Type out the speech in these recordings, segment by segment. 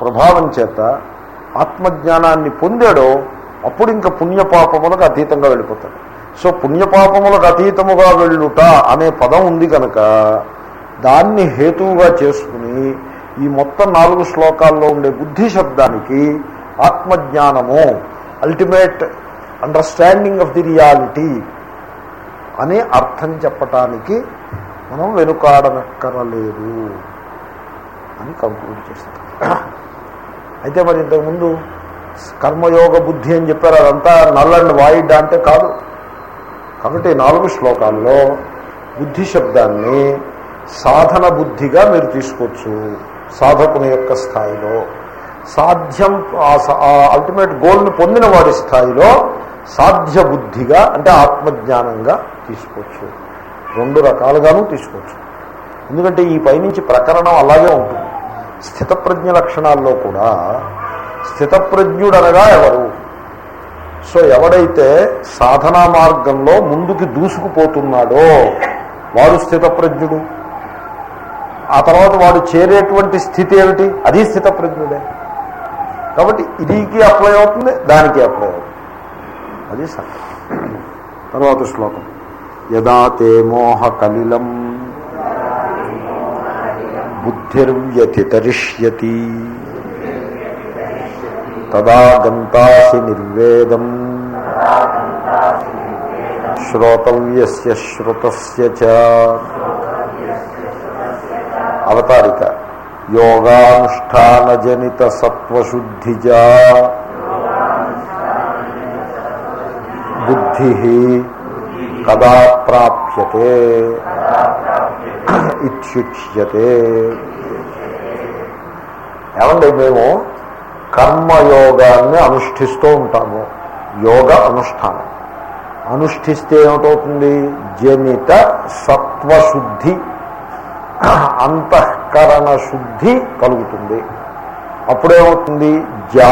ప్రభావం చేత ఆత్మజ్ఞానాన్ని పొందాడో అప్పుడు ఇంకా పుణ్యపాపములకు అతీతంగా వెళ్ళిపోతాడు. సో పుణ్యపాపములకు అతీతముగా వెళ్ళుట అనే పదం ఉంది కనుక దాన్ని హేతువుగా చేసుకుని ఈ మొత్తం నాలుగు శ్లోకాల్లో ఉండే బుద్ధి శబ్దానికి ఆత్మజ్ఞానము ultimate understanding of the reality అని అర్థం చెప్పటానికి మనం వెనుకాడనక్కరలేదు. అని కంక్లూడ్ చేశారు. అయితే మరి ఇంతకుముందు కర్మయోగ బుద్ధి అని చెప్పారు అదంతా నల్లండి వాయిడ్ అంటే కాదు. కాబట్టి నాలుగు శ్లోకాల్లో బుద్ధి శబ్దాన్ని సాధన బుద్ధిగా మీరు తీసుకోవచ్చు సాధకుని యొక్క స్థాయిలో. సాధ్యం అల్టిమేట్ గోల్ని పొందిన వాడి స్థాయిలో సాధ్య బుద్ధిగా అంటే ఆత్మజ్ఞానంగా తీసుకోవచ్చు. రెండు రకాలుగాను తీసుకోవచ్చు. ఎందుకంటే ఈ పైనుంచి ప్రకరణం అలాగే ఉంటుంది. స్థితప్రజ్ఞ లక్షణాల్లో కూడా స్థితప్రజ్ఞుడనగా ఎవరు? సో ఎవడైతే సాధనా మార్గంలో ముందుకి దూసుకుపోతున్నాడో వాడు స్థితప్రజ్ఞుడు. ఆ తర్వాత వాడు చేరేటువంటి స్థితి ఏమిటి? అది స్థితప్రజ్ఞుడే. కాబట్టి ఇదికి అప్లై అవుతుంది దానికి అప్లై అవుతుంది. అది సత్యం. తర్వాత శ్లోకం. యదా తే మోహ కలిలం బుద్ధిర్వ్యతితరిష్యతి తదా గంతాసి నిర్వేదం శ్రోతవ్యస్య శ్రుతస్య చ అవతారిక యోగానుష్ఠానజనిత సత్వశుద్ధిజా బుద్ధి కదా ప్రాప్యతే ఇత్యుచ్యతే ఏమండి మేము కర్మయోగాన్ని అనుష్ఠిస్తూ ఉంటాము. యోగ అనుష్ఠానం. అనుష్ఠిస్తే ఏమిటవుతుంది? జనిత సత్వశుద్ధి అంతఃకరణ శుద్ధి కలుగుతుంది. అప్పుడేమవుతుంది? జా.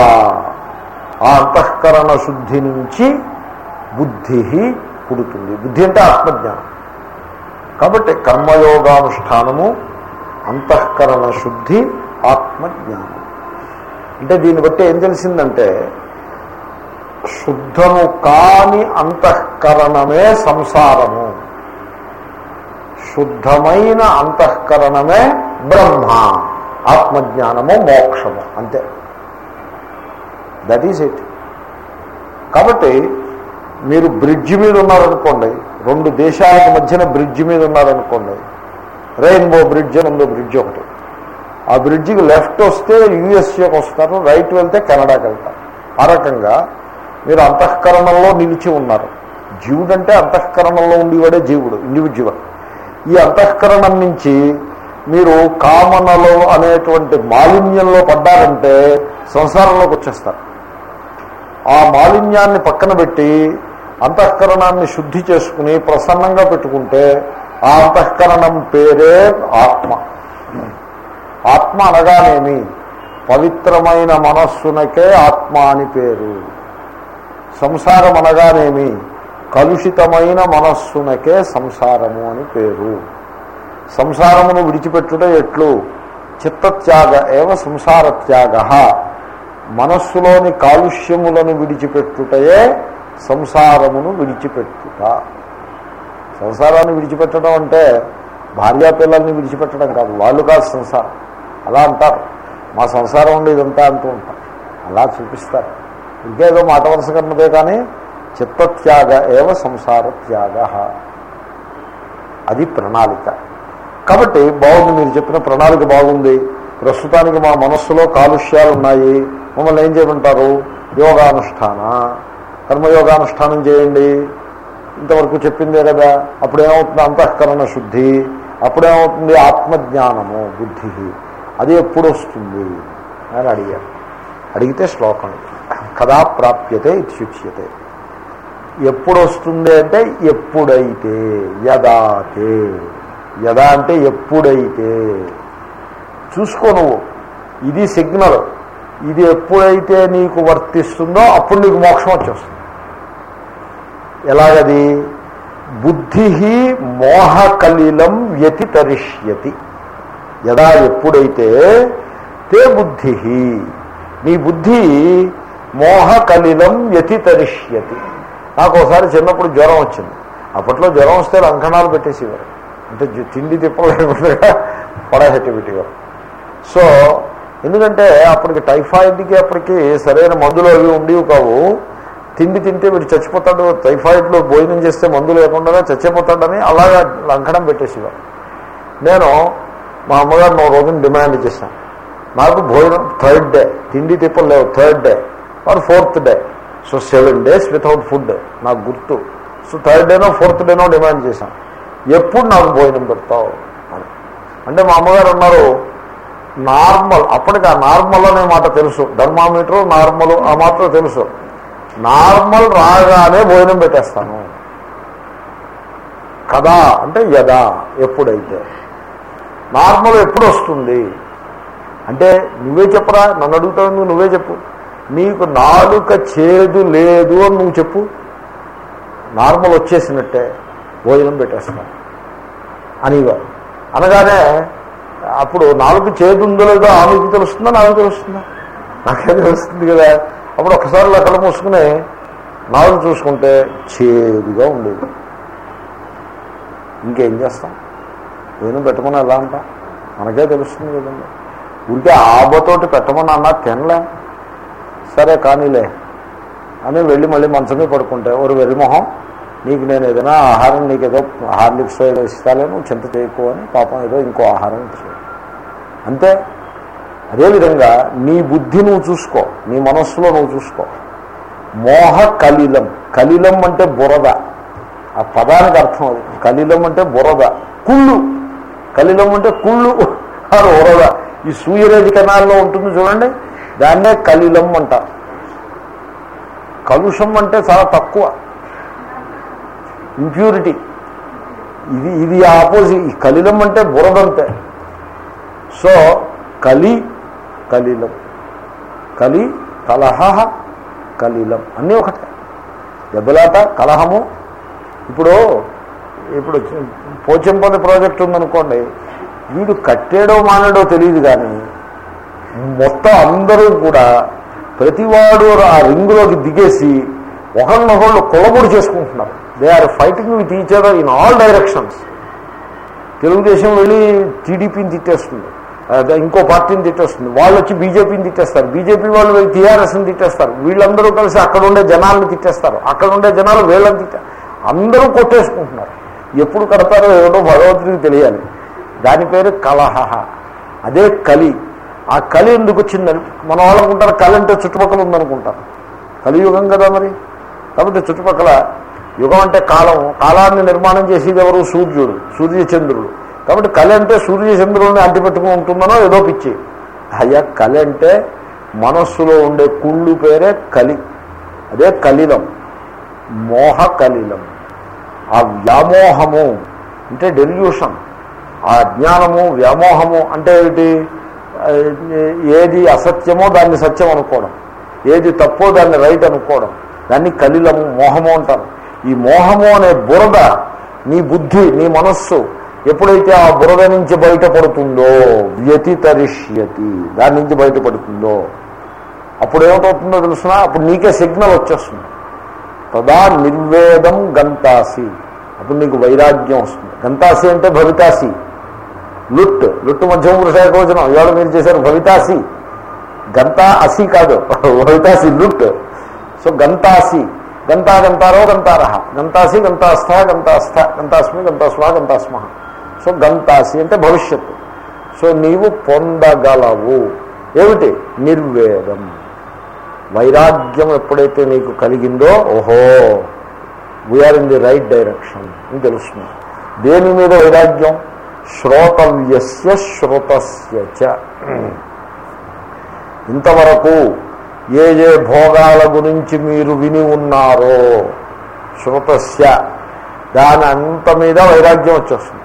ఆ అంతఃకరణ శుద్ధి నుంచి బుద్ధి పుడుతుంది. బుద్ధి అంటే ఆత్మజ్ఞానం. కాబట్టి కర్మయోగానుష్ఠానము అంతఃకరణ శుద్ధి ఆత్మజ్ఞానం. అంటే దీన్ని బట్టి ఏం తెలిసిందంటే శుద్ధము కాని అంతఃకరణమే సంసారము. శుద్ధమైన అంతఃకరణమే బ్రహ్మ ఆత్మజ్ఞానము మోక్షము అంతే. దట్ ఈజ్ ఇట్ కాబట్టి మీరు బ్రిడ్జి మీద ఉన్నారనుకోండి రెండు దేశాలకు మధ్యన బ్రిడ్జ్ మీద ఉన్నారనుకోండి రెయిన్బో బ్రిడ్జ్ అని ఉందో బ్రిడ్జ్ ఒకటి. ఆ బ్రిడ్జికి లెఫ్ట్ వస్తే యుఎస్ఏకి వస్తారు రైట్ వెళ్తే కెనడాకి వెళ్తారు. ఆ రకంగా మీరు అంతఃకరణంలో నిలిచి ఉన్నారు. జీవుడు అంటే అంతఃకరణంలో ఉండేవాడే జీవుడు ఇండివిజువల్ ఈ అంతఃకరణం నుంచి మీరు కామనలో అనేటువంటి మాలిన్యంలో పడ్డారంటే సంసారంలోకి వచ్చేస్తారు. ఆ మాలిన్యాన్ని పక్కన పెట్టి అంతఃకరణాన్ని శుద్ధి చేసుకుని ప్రసన్నంగా పెట్టుకుంటే ఆ అంతఃకరణం పేరే ఆత్మ. ఆత్మ అనగానేమి? పవిత్రమైన మనస్సునకే ఆత్మ అని పేరు. సంసారం అనగానేమి? కలుషితమైన మనస్సునకే సంసారము అని పేరు. సంసారమును విడిచిపెట్టుట ఎట్లు? చిత్తత్యాగ ఏవ సంసార త్యాగ మనస్సులోని కాలుష్యములను విడిచిపెట్టుటయే సంసారమును విడిచిపెట్టుట. సంసారాన్ని విడిచిపెట్టడం అంటే భార్యా పిల్లల్ని విడిచిపెట్టడం కాదు వాళ్ళు కాదు సంసారం. అలా అంటారు. మా సంసారం ఉండి ఇదంతా అంటూ ఉంటారు. అలా చూపిస్తారు. ఇంకేదో మాట వరుస కన్నదే కానీ చిత్తత్యాగ ఏవ సంసార త్యాగ అది ప్రణాళిక. కాబట్టి బాగుంది మీరు చెప్పిన ప్రణాళిక బాగుంది. ప్రస్తుతానికి మా మనస్సులో కాలుష్యాలు ఉన్నాయి మమ్మల్ని ఏం చేయమంటారు? యోగానుష్ఠాన? కర్మయోగానుష్ఠానం చేయండి. ఇంతవరకు చెప్పిందే కదా అప్పుడేమవుతుంది అంతఃకరణ శుద్ధి అప్పుడేమవుతుంది ఆత్మజ్ఞానము బుద్ధి. అది ఎప్పుడు వస్తుంది అని అడిగారు. అడిగితే శ్లోకం కదా ప్రాప్యతే ఇత్యుచ్యతే ఎప్పుడు వస్తుంది అంటే ఎప్పుడైతే యదాతే. యదా అంటే ఎప్పుడైతే. చూసుకో నువ్వు. ఇది సిగ్నల్. ఇది ఎప్పుడైతే నీకు వర్తిస్తుందో అప్పుడు నీకు మోక్షం వచ్చేస్తుంది. ఎలాగది? బుద్ధి మోహకలిలం వ్యతితరిష్యతి. యదా ఎప్పుడైతే తే బుద్ధి నీ బుద్ధి మోహకలిలం వ్యతితరిష్యతి. నాకు ఒకసారి చిన్నప్పుడు జ్వరం వచ్చింది. అప్పట్లో జ్వరం వస్తే లంకణాలు పెట్టేసేవారు. అంటే తిండి తిప్పలేకుండా పడహెట్టి పెట్టేవారు సో ఎందుకంటే అప్పటికి టైఫాయిడ్కి అప్పటికి సరైన మందులు అవి ఉండేవి కావు. తిండి తింటే వీడు చచ్చిపోతాడు టైఫాయిడ్లో భోజనం చేస్తే మందు లేకుండా చచ్చిపోతాడని అలాగా లంకడం పెట్టేసేవారు నేను మా అమ్మగారిని మా రోజున డిమాండ్ చేశాను. నాకు భోజనం థర్డ్ డే తిండి తిప్పలు లేవు third day or fourth day. So seven days without food నాకు గుర్తు. సో థర్డ్ డేనో ఫోర్త్ డేనో డిమాండ్ చేశాను. ఎప్పుడు నాకు భోజనం పెడతావు అని. అంటే మా అమ్మగారు అన్నారు నార్మల్ అప్పటికి ఆ నార్మల్ అనే మాట తెలుసు. థర్మామీటర్ నార్మల్ ఆ మాత్రం తెలుసు. నార్మల్ రాగానే భోజనం పెట్టేస్తాను. కదా అంటే యదా ఎప్పుడైతే. నార్మల్ ఎప్పుడు వస్తుంది అంటే నువ్వే చెప్పరా? నన్ను అడుగుతావు నువ్వే చెప్పు. నీకు నాలుక చేదు లేదు అని నువ్వు చెప్పు. నార్మల్ వచ్చేసినట్టే భోజనం పెట్టేస్తాను. అనేవారు అనగానే అప్పుడు నాలుగు చేదు ఉందో లేదో ఆమెకి తెలుస్తుందా? నాకు తెలుస్తుందా? నాకే తెలుస్తుంది కదా. అప్పుడు ఒకసారి ఇలా కళ్ళు మూసుకుని నాలుగు చూసుకుంటే చేదుగా ఉండేది. ఇంకేం చేస్తాం? నేను పెట్టమని ఎలా అంట మనకే తెలుస్తుంది కదండి. ఉంటే ఆబతోటి పెట్టమని అన్నా తినలే. సరే కానీలే అని వెళ్ళి మళ్ళీ మంచమే పడుకుంటే ఒక వెరిమొహం నీకు నేను ఏదైనా ఆహారం నీకు ఏదో హార్లిక్స్ ఏదో ఇస్తాలే నువ్వు చింత చేయకు అని పాపం ఏదో ఇంకో ఆహారం ఇచ్చాడు అంతే. అదేవిధంగా నీ బుద్ధి నువ్వు చూసుకో నీ మనస్సులో నువ్వు చూసుకో. మోహ కలిలం కలిలం అంటే బురద. ఆ పదానికి అర్థం అది. కలిలం అంటే బురద. కుళ్ళు. కలిలం అంటే కుళ్ళు అది బురద. ఈ సూర్యరేజి కణాల్లో ఉంటుంది చూడండి దాన్నే కలిలం అంటారు. కలుషం అంటే చాలా తక్కువ. ఇంప్యూరిటీ ఇది ఇది ఆపోజిట్ ఈ కలిలం అంటే బురదంతే సో కలి కలిలం. కలి కలహ కలిలం. అన్నీ ఒకటే. దెబ్బలాట కలహము. ఇప్పుడు ఇప్పుడు పోచంపల్లి ప్రాజెక్ట్ ఉందనుకోండి వీడు కట్టేడో మానేడో తెలియదు కానీ మొత్తం అందరూ కూడా ప్రతివాడు ఆ రింగులోకి దిగేసి ఒకళ్ళనొకళ్ళు కొలబొడి చేసుకుంటున్నారు. They are fighting with each other in all directions Telugu Desam వెళ్ళి టీడీపీని తిట్టేస్తుంది. ఇంకో పార్టీని తిట్టేస్తుంది. వాళ్ళు వచ్చి బీజేపీని తిట్టేస్తారు. బీజేపీ వాళ్ళు వెళ్ళి టీఆర్ఎస్ని తిట్టేస్తారు. వీళ్ళందరూ కలిసి అక్కడ ఉండే జనాలను తిట్టేస్తారు. అక్కడ ఉండే జనాలు వీళ్ళని తిట్ట అందరూ కొట్టేసుకుంటున్నారు. ఎప్పుడు కడతారో ఏదో భగవంతుడికి తెలియాలి. దాని పేరు కలహ. అదే కలి. ఆ కలి ఎందుకు వచ్చిందని మనం వాళ్ళు అనుకుంటారు కలి అంటే చుట్టుపక్కల ఉందనుకుంటారు. కలియుగం కదా మరి. కాబట్టి చుట్టుపక్కల యుగం అంటే కాలం. కాలాన్ని నిర్మాణం చేసేది ఎవరు? సూర్యుడు. సూర్యచంద్రుడు. కాబట్టి కళ అంటే సూర్య చంద్రుల్ని అంటిపెట్టుకుని ఉంటుందనో ఏదో పిచ్చి. అయ్యా కళ అంటే మనస్సులో ఉండే కుళ్ళు పేరే కలి అదే కలిలం మోహ కలిలం ఆ వ్యామోహము అంటే డెల్యూషన్. ఆ అజ్ఞానము వ్యామోహము అంటే ఏమిటి? ఏది అసత్యమో దాన్ని సత్యం అనుకోవడం. ఏది తప్పో దాన్ని రైట్ అనుకోవడం. దాన్ని కలిలము మోహము అంటారు. ఈ మోహము అనే బురద నీ బుద్ధి నీ మనస్సు ఎప్పుడైతే ఆ బురద నుంచి బయటపడుతుందో వ్యతితరిష్యతి దాని నుంచి బయటపడుతుందో అప్పుడు ఏమిటవుతుందో తెలుసిన? అప్పుడు నీకే సిగ్నల్ వచ్చేస్తుంది. తదా నిర్వేదం గంతాసి. అప్పుడు నీకు వైరాగ్యం వస్తుంది. గంతాసి అంటే భవితాసి. లుట్ లుట్టు మధ్యమ పురుషాయకోవచనం ఇవాళ మీరు చేశారు భవితాసి. గంతా అసి కాదు. భవితాసి లుట్. సో గంతాసి. గంతా గంతారో గంతార గంతాసి గంతాస్థ గంతాస్థ. గంతాస్మి గంతాస్వా గంతాస్మ సో గంతాసి అంటే భవిష్యత్తు. సో నీవు పొందగలవు. ఏమిటి? నిర్వేదం. వైరాగ్యం ఎప్పుడైతే నీకు కలిగిందో ఓహో we are in the right direction అని తెలుస్తుంది. దేని మీద వైరాగ్యం? శ్రోతవ్యస్య శ్రుతస్య చ. ఇంతవరకు ఏ ఏ భోగాల గురించి మీరు విని ఉన్నారో శ్రుతస్య దాని అంత మీద వైరాగ్యం వచ్చేస్తుంది.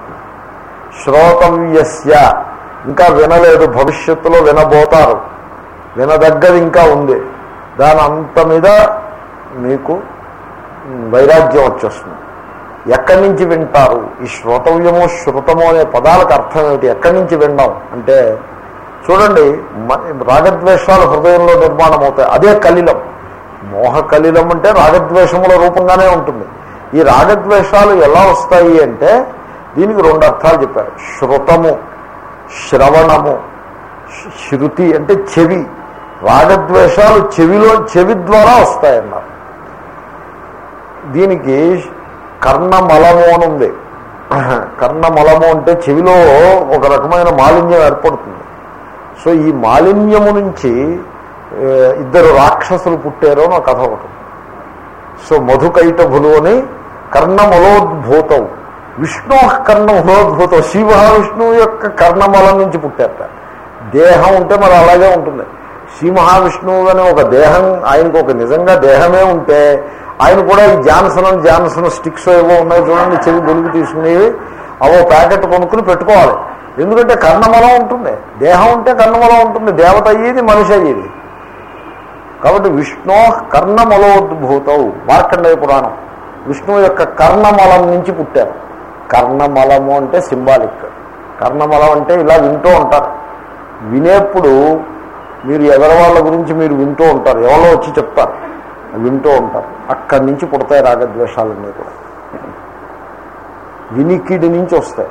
శ్రోతవ్యస్య ఇంకా వినలేదు భవిష్యత్తులో వినబోతారు. వినదగ్గది ఇంకా ఉంది. దాని అంత మీద మీకు వైరాగ్యం వచ్చేస్తుంది. ఎక్కడి నుంచి వింటారు? ఈ శ్రోతవ్యము శృతము అనే పదాలకు అర్థం ఏమిటి? ఎక్కడి నుంచి విన్నాం అంటే చూడండి రాగద్వేషాలు హృదయంలో నిర్మాణం అవుతాయి. అదే కలిలం మోహ కలిలం అంటే రాగద్వేషముల రూపంగానే ఉంటుంది. ఈ రాగద్వేషాలు ఎలా వస్తాయి అంటే దీనికి రెండు అర్థాలు చెప్పారు. శృతము శ్రవణము శృతి అంటే చెవి. రాగద్వేషాలు చెవిలో చెవి ద్వారా వస్తాయన్నారు. దీనికి కర్ణమలము అని ఉంది. కర్ణమలము అంటే చెవిలో ఒక రకమైన మాలిన్యం ఏర్పడుతుంది. సో ఈ మాలిన్యము నుంచి ఇద్దరు రాక్షసులు పుట్టారో నా కథ ఒకటి. సో మధుకైటభులు అని కర్ణమలోద్భూతం విష్ణు కర్ణమలోద్భూతం శివ విష్ణువు యొక్క కర్ణమలం నుంచి పుట్టారట. దేహం ఉంటే మరి అలాగే ఉంటుంది. శ్రీ మహావిష్ణువు అనే ఒక దేహం ఆయనకు ఒక నిజంగా దేహమే ఉంటే ఆయన కూడా ఈ జాన్సన్ జాన్సన్ స్టిక్స్ ఏవో ఉన్నాయి చూడండి చెవి గొలుగు తీసుకునేవి అవో ప్యాకెట్ కొనుక్కుని పెట్టుకోవాలి. ఎందుకంటే కర్ణమలం ఉంటుంది. దేహం ఉంటే కర్ణమలం ఉంటుంది. దేవత అయ్యేది మనిషి అయ్యేది. కాబట్టి విష్ణు కర్ణమలోద్భూతం మార్కండేయ పురాణం. విష్ణువు యొక్క కర్ణమలం నుంచి పుట్టారు. కర్ణమలము అంటే సింబాలిక్. కర్ణమలం అంటే ఇలా వింటూ ఉంటారు. వినేప్పుడు మీరు ఎదరవాళ్ళ గురించి మీరు వింటూ ఉంటారు. ఎవరో వచ్చి చెప్తారు. వింటూ ఉంటారు. అక్కడి నుంచి పుడతాయి రాగద్వేషాలన్నీ కూడా. వినికిడి నుంచి వస్తాయి.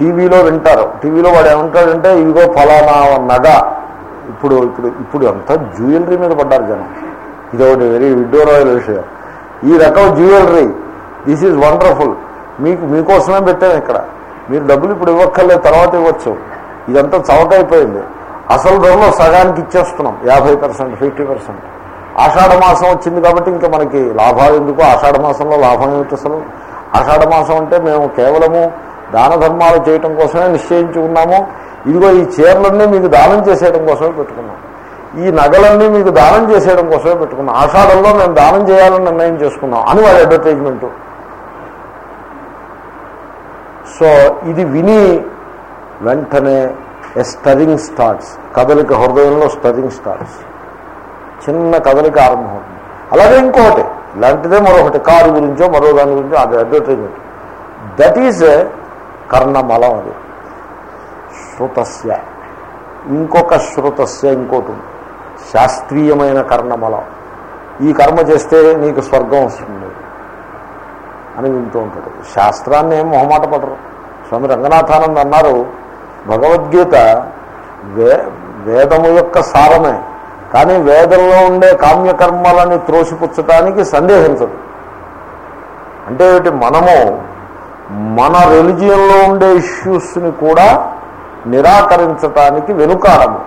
టీవీలో వింటారు. టీవీలో వాడు ఏమంటాడంటే ఇదిగో ఫలానా నగ. ఇప్పుడు ఇప్పుడు ఇప్పుడు అంతా జ్యువెలరీ మీద పడ్డారు జనం. ఇది ఒకటి వెరీ విడ్డూరమైన విషయం. ఈ రకం జ్యువెలరీ. This is wonderful. మీకు మీకోసమే పెట్టాను ఇక్కడ. మీరు డబ్బులు ఇప్పుడు ఇవ్వక్కర్లేదు తర్వాత ఇవ్వచ్చు. ఇదంతా చవకైపోయింది. అసలు ధరలో సగానికి ఇచ్చేస్తున్నాం. యాభై పర్సెంట్ ఫిఫ్టీ పర్సెంట్. ఆషాఢ మాసం వచ్చింది కాబట్టి ఇంకా మనకి లాభాలు ఎందుకు? ఆషాఢ మాసంలో లాభం ఏమిటి అసలు? ఆషాఢ మాసం అంటే మేము కేవలము దాన ధర్మాలు చేయటం కోసమే నిశ్చయించి ఉన్నాము. ఇదిగో ఈ చీరలన్నీ మీకు దానం చేసేయడం కోసమే పెట్టుకున్నాం. ఈ నగలన్నీ మీకు దానం చేసేయడం కోసమే పెట్టుకున్నాం. ఆషాఢంలో మేము దానం చేయాలని నిర్ణయం చేసుకున్నాం. అని వాళ్ళ అడ్వర్టైజ్మెంటు. సో ఇది విని వెంటనే ఎ స్టరింగ్ స్టార్ట్స్ కదలిక హృదయంలో స్టరింగ్ స్టార్ట్స్ చిన్న కదలిక ఆరంభమవుతుంది. అలాగే ఇంకొకటి ఇలాంటిదే మరొకటి కారు గురించో మరో దాని గురించో అది అడ్వర్టైజ్మెంట్ దట్ ఈజ్ కర్ణమలం అది. శృతస్య. ఇంకొక శృతస్య ఇంకోటి ఉంది. శాస్త్రీయమైన కర్ణమలం. ఈ కర్మ చేస్తే నీకు స్వర్గం వస్తుంది. అని వింటూ ఉంటాడు. శాస్త్రాన్ని ఏం మొహమాట పడరు. స్వామి రంగనాథానంద్ అన్నారు భగవద్గీత వే వేదము యొక్క సారమే కానీ వేదంలో ఉండే కామ్యకర్మలని త్రోసిపుచ్చటానికి సందేహించదు. అంటే ఏమిటి? మనము మన రెలిజియన్లో ఉండే ఇష్యూస్ని కూడా నిరాకరించటానికి వెనుకాడము.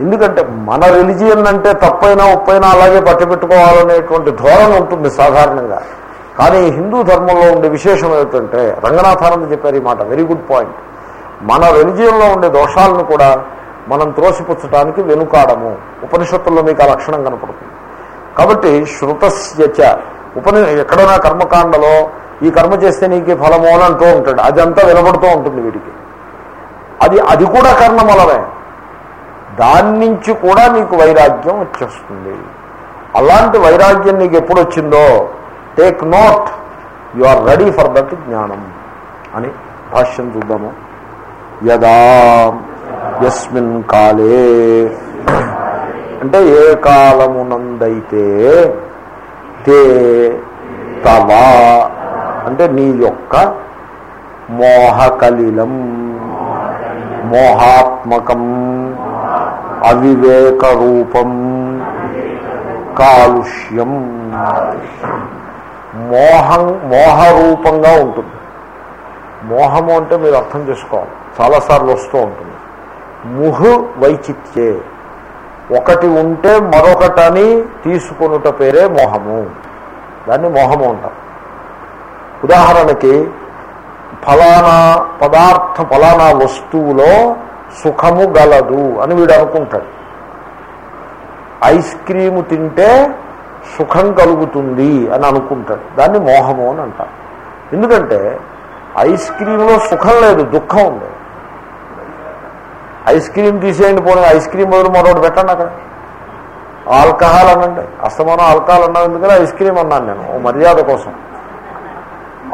ఎందుకంటే మన రిలిజియన్ అంటే తప్పైనా ఉప్పైనా అలాగే పట్టుపెట్టుకోవాలనేటువంటి ధోరణి ఉంటుంది సాధారణంగా. కానీ హిందూ ధర్మంలో ఉండే విశేషం ఏమిటంటే రంగనాథానంద చెప్పారు ఈ మాట వెరీ గుడ్ పాయింట్ మన రెలిజియన్లో ఉండే దోషాలను కూడా మనం త్రోసిపుచ్చటానికి వెనుకాడము. ఉపనిషత్తుల్లో మీకు ఆ లక్షణం కనపడుతుంది. కాబట్టి శృతస్యచ ఉపని ఎక్కడైనా కర్మకాండలో ఈ కర్మ చేస్తే నీకు ఫలము అని అంటూ ఉంటాడు. అదంతా వినబడుతూ ఉంటుంది వీడికి. అది అది కూడా కర్ణమలమే. దాని నుంచి కూడా నీకు వైరాగ్యం వచ్చేస్తుంది. అలాంటి వైరాగ్యం నీకు ఎప్పుడు వచ్చిందో take note you are ready for that జ్ఞానం అని భాష్యం చూద్దాము. యదా యస్మిన్ కాలే. అంటే ఏ కాలమునందైతే తే తవా అంటే నీ యొక్క మోహకలిలం మోహాత్మకం అవివేక రూపం కాలుష్యం. మోహం మోహరూపంగా ఉంటుంది. మోహము అంటే మీరు అర్థం చేసుకోవాలి. చాలాసార్లు వస్తూ ఉంటుంది. ముహు వైచిత్యే ఒకటి ఉంటే మరొకటని తీసుకొనుట పేరే మోహము. దాన్ని మోహము అంటారు. ఉదాహరణకి ఫలానా పదార్థ ఫలానా వస్తువులో సుఖము గలదు అని వీడు అనుకుంటాడు. ఐస్ క్రీము తింటే సుఖం కలుగుతుంది అని అనుకుంటాడు. దాన్ని మోహము అని అంటారు. ఎందుకంటే ఐస్ క్రీంలో సుఖం లేదు దుఃఖం ఉంది. ఐస్ క్రీమ్ తీసేయండి పోనీ ఐస్ క్రీమ్ బదులు మరొకటి పెట్టండి అక్కడ. ఆల్కహాల్ అనండి. అస్తమానం ఆల్కహాల్ అన్నా ఎందుకంటే ఐస్ క్రీమ్ అన్నాను నేను ఓ మర్యాద కోసం.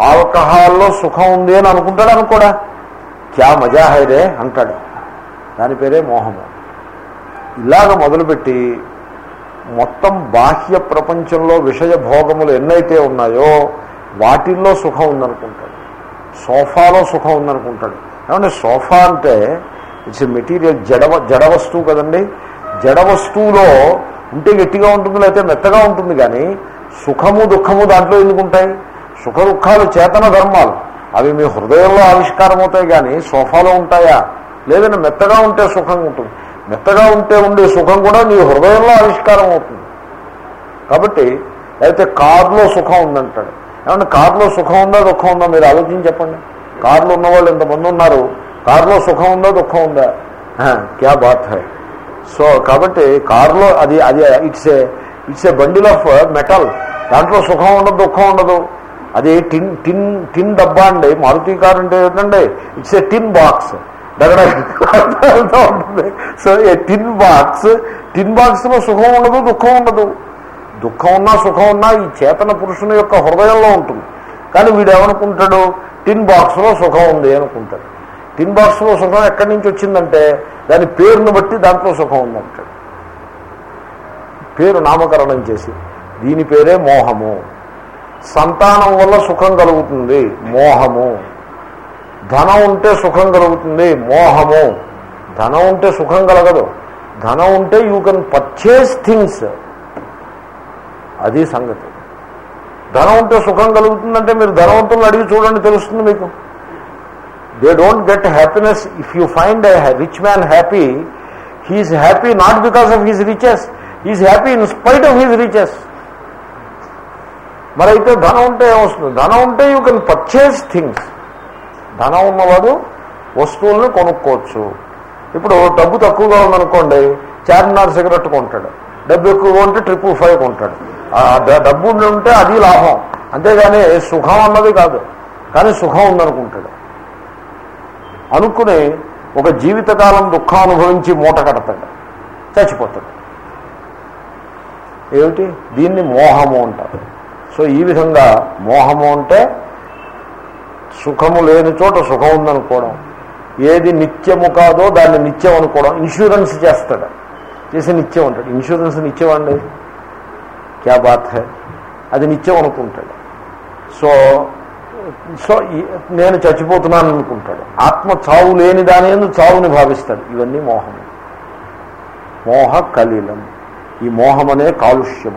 ఆల్కహాల్లో సుఖం ఉంది అని అనుకుంటాడు అనుకోడా క్యా మజా హైరే అంటాడు. దాని పేరే మోహము. ఇలాగ మొదలుపెట్టి మొత్తం బాహ్య ప్రపంచంలో విషయ భోగములు ఎన్నైతే ఉన్నాయో వాటిల్లో సుఖం ఉందనుకుంటాడు. సోఫాలో సుఖం ఉందనుకుంటాడు. ఏమంటే సోఫా అంటే ఇట్స్ మెటీరియల్ జడ జడ వస్తువు కదండి. జడ వస్తువులో ఉంటే గట్టిగా ఉంటుంది లేకపోతే మెత్తగా ఉంటుంది కానీ సుఖము దుఃఖము దాంట్లో ఎందుకు ఉంటాయి? సుఖ దుఃఖాలు చేతన ధర్మాలు. అవి మీ హృదయంలో ఆవిష్కారం అవుతాయి కానీ సోఫాలో ఉంటాయా? లేదంటే మెత్తగా ఉంటే సుఖంగా ఉంటుంది. మెత్తగా ఉంటే ఉండే సుఖం కూడా నీ హృదయంలో ఆవిష్కారం అవుతుంది. కాబట్టి అయితే కారులో సుఖం ఉందంటాడు. ఏమన్నా కారులో సుఖం ఉందా దుఃఖం ఉందా? మీరు ఆలోచించి చెప్పండి. కారులో ఉన్నవాళ్ళు ఇంతమంది ఉన్నారు? కారులో సుఖం ఉందా దుఃఖం ఉందా? క్యా బాత్ హై? సో కాబట్టి కారులో అది అది it's a it's a bundle of metal దాంట్లో సుఖం ఉండదు దుఃఖం ఉండదు. అది టిన్ టిన్ టిన్ డబ్బా అండి. మారుతి కార్ అంటే ఏంటండి ఇట్స్ ఏ టిన్ బాక్స్ దగ్గర ఉంటుంది సో ఏ టిన్ బాక్స్ టిన్ బాక్స్లో సుఖం ఉండదు దుఃఖం ఉండదు. దుఃఖం ఉన్నా సుఖం ఉన్నా ఈ చేతన పురుషుని యొక్క హృదయంలో ఉంటుంది. కానీ వీడు ఏమనుకుంటాడు టిన్ బాక్స్లో సుఖం ఉంది అనుకుంటాడు. టిన్ బాక్స్లో సుఖం ఎక్కడి నుంచి వచ్చిందంటే దాని పేరును బట్టి దాంట్లో సుఖం ఉందంటాడు. పేరు నామకరణం చేసి దీని పేరే మోహము. సంతానం వల్ల సుఖం కలుగుతుంది మోహము. ధనం ఉంటే సుఖం కలుగుతుంది మోహము. ధనం ఉంటే సుఖం కలగదు. ధనం ఉంటే యూ కెన్ పర్చేస్ థింగ్స్ అది సంగతి. ధనం ఉంటే సుఖం కలుగుతుందంటే మీరు ధనవంతులను అడిగి చూడండి తెలుస్తుంది మీకు. They don't get happiness if you find a rich man happy he's happy not because of his riches he's happy in spite of his riches మరైతే ధనం ఉంటే ఏమొస్తుంది? ధనం ఉంటే యూ కెన్ పర్చేస్ థింగ్స్ ధనం ఉన్నవాడు వస్తువులను కొనుక్కోవచ్చు. ఇప్పుడు డబ్బు తక్కువగా ఉందనుకోండి చార్మినార్ సిగరెట్ కొంటాడు. డబ్బు ఎక్కువగా ఉంటే ట్రిపుల్ ఫైవ్ కొంటాడు. ఆ డబ్బు ఉండి ఉంటే అది లాభం. అంతేగాని సుఖం అన్నది కాదు. కానీ సుఖం ఉందనుకుంటాడు. అనుకుని ఒక జీవితకాలం దుఃఖం అనుభవించి మూట కడతాడు. చచ్చిపోతాడు. ఏమిటి? దీన్ని మోహము అంటారు. సో ఈ విధంగా మోహము అంటే సుఖము లేని చోట సుఖం ఉందనుకోవడం. ఏది నిత్యము కాదో దాన్ని నిత్యం అనుకోవడం. ఇన్సూరెన్స్ చేస్తాడు. చేసి నిత్యం అంటాడు. ఇన్సూరెన్స్ నిత్యం అండి? క్యా బాత్ అది నిత్యం అనుకుంటాడు. సో సో నేను చచ్చిపోతున్నాను అనుకుంటాడు. ఆత్మ చావు లేని దాని ఎందు చావుని భావిస్తాడు. ఇవన్నీ మోహము. మోహ కలీలం. ఈ మోహం అనే కాలుష్యం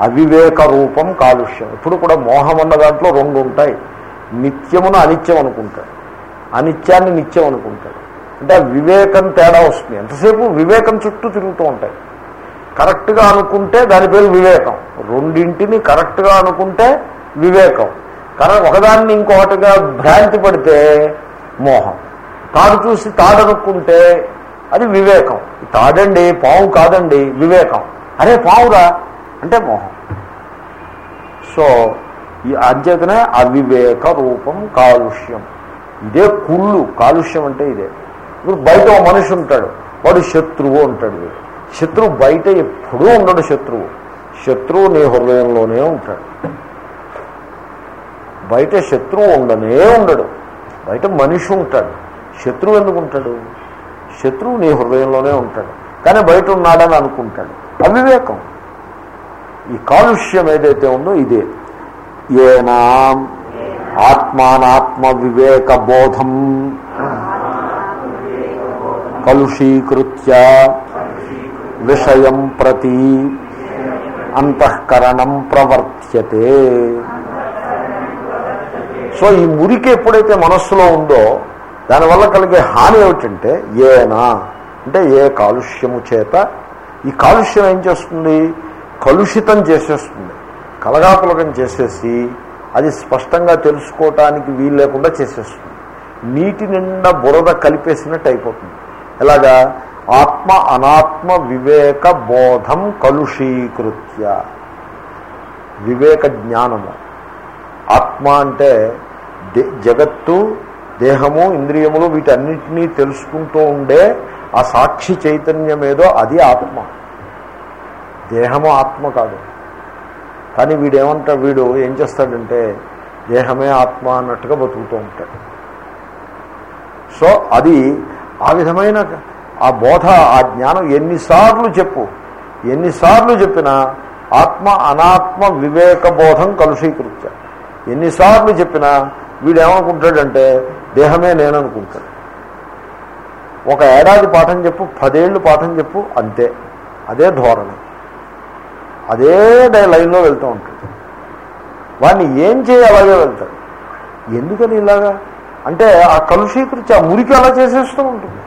అవివేక రూపం కాలుష్యం. ఇప్పుడు కూడా మోహం అన్న దాంట్లో రెండు ఉంటాయి. నిత్యమును అనిత్యం అనుకుంటాడు. అనిత్యాన్ని నిత్యం అనుకుంటాడు. అంటే ఆ వివేకం తేడా వస్తుంది. ఎంతసేపు వివేకం చుట్టూ తిరుగుతూ ఉంటాయి. కరెక్ట్గా అనుకుంటే దాని పేరు వివేకం. రెండింటిని కరెక్ట్గా అనుకుంటే వివేకం. కరెక్ట్ ఒకదాన్ని ఇంకొకటిగా భ్రాంతి పడితే మోహం. తాడు చూసి తాడనుకుంటే అది వివేకం. తాడండి పావు కాదండి వివేకం. అరే పావురా అంటే మోహం. సో ఈ అంచేతనే అవివేక రూపం కాలుష్యం. ఇదే కుళ్ళు కాలుష్యం అంటే ఇదే. ఇప్పుడు బయట ఓ మనిషి ఉంటాడు వాడు శత్రువు అంటాడు వీడు. శత్రువు బయట ఎప్పుడూ ఉండడు శత్రువు. శత్రువు నీ హృదయంలోనే ఉంటాడు. బయట శత్రువు ఉండనే ఉండడు. బయట మనిషి ఉంటాడు. శత్రువు ఎందుకు ఉంటాడు? శత్రువు నీ హృదయంలోనే ఉంటాడు. కానీ బయట ఉన్నాడని అనుకుంటాడు. అవివేకం. ఈ కాలుష్యం ఏదైతే ఉందో ఇదే. ఏనా ఆత్మానాత్మ వివేక బోధం కలుషీకృత్య విషయం ప్రతి అంతఃకరణం ప్రవర్త్యతే. సో ఈ మురికి ఎప్పుడైతే మనస్సులో ఉందో దానివల్ల కలిగే హాని ఏమిటంటే ఏనా అంటే ఏ కాలుష్యము చేత ఈ కాలుష్యం ఏం చేస్తుంది? కలుషితం చేసేస్తుంది. కలగాపులకం చేసేసి అది స్పష్టంగా తెలుసుకోవటానికి వీలు లేకుండా చేసేస్తుంది. నీటి నిండా బురద కలిపేసినట్టు అయిపోతుంది. ఎలాగా? ఆత్మ అనాత్మ వివేక బోధం కలుషీకృత్య. వివేక జ్ఞానము. ఆత్మ అంటే దే- జగత్తు దేహము ఇంద్రియములు వీటన్నిటినీ తెలుసుకుంటూ ఉండే ఆ సాక్షి చైతన్యం ఏదో అది ఆత్మ. దేహము ఆత్మ కాదు. కానీ వీడేమంటా వీడు ఏం చేస్తాడంటే దేహమే ఆత్మ అన్నట్టుగా బతుకుతూ ఉంటాడు. సో అది ఆ విధమైన ఆ బోధ ఆ జ్ఞానం ఎన్నిసార్లు చెప్పు. ఎన్నిసార్లు చెప్పినా ఆత్మ అనాత్మ వివేక బోధం కలుషీకృత్య ఎన్నిసార్లు చెప్పినా వీడేమనుకుంటాడంటే దేహమే నేననుకుంటాడు. ఒక ఏడాది పాఠం చెప్పు పదేళ్ళు పాఠం చెప్పు అంతే. అదే ధోరణి. అదే లైన్లో వెళ్తూ ఉంటుంది వాడిని ఏం చేయి అలాగే వెళ్తాడు. ఎందుకని ఇలాగా? అంటే ఆ కలుషీకృతి ఆ మురికి అలా చేసేస్తూ ఉంటుంది.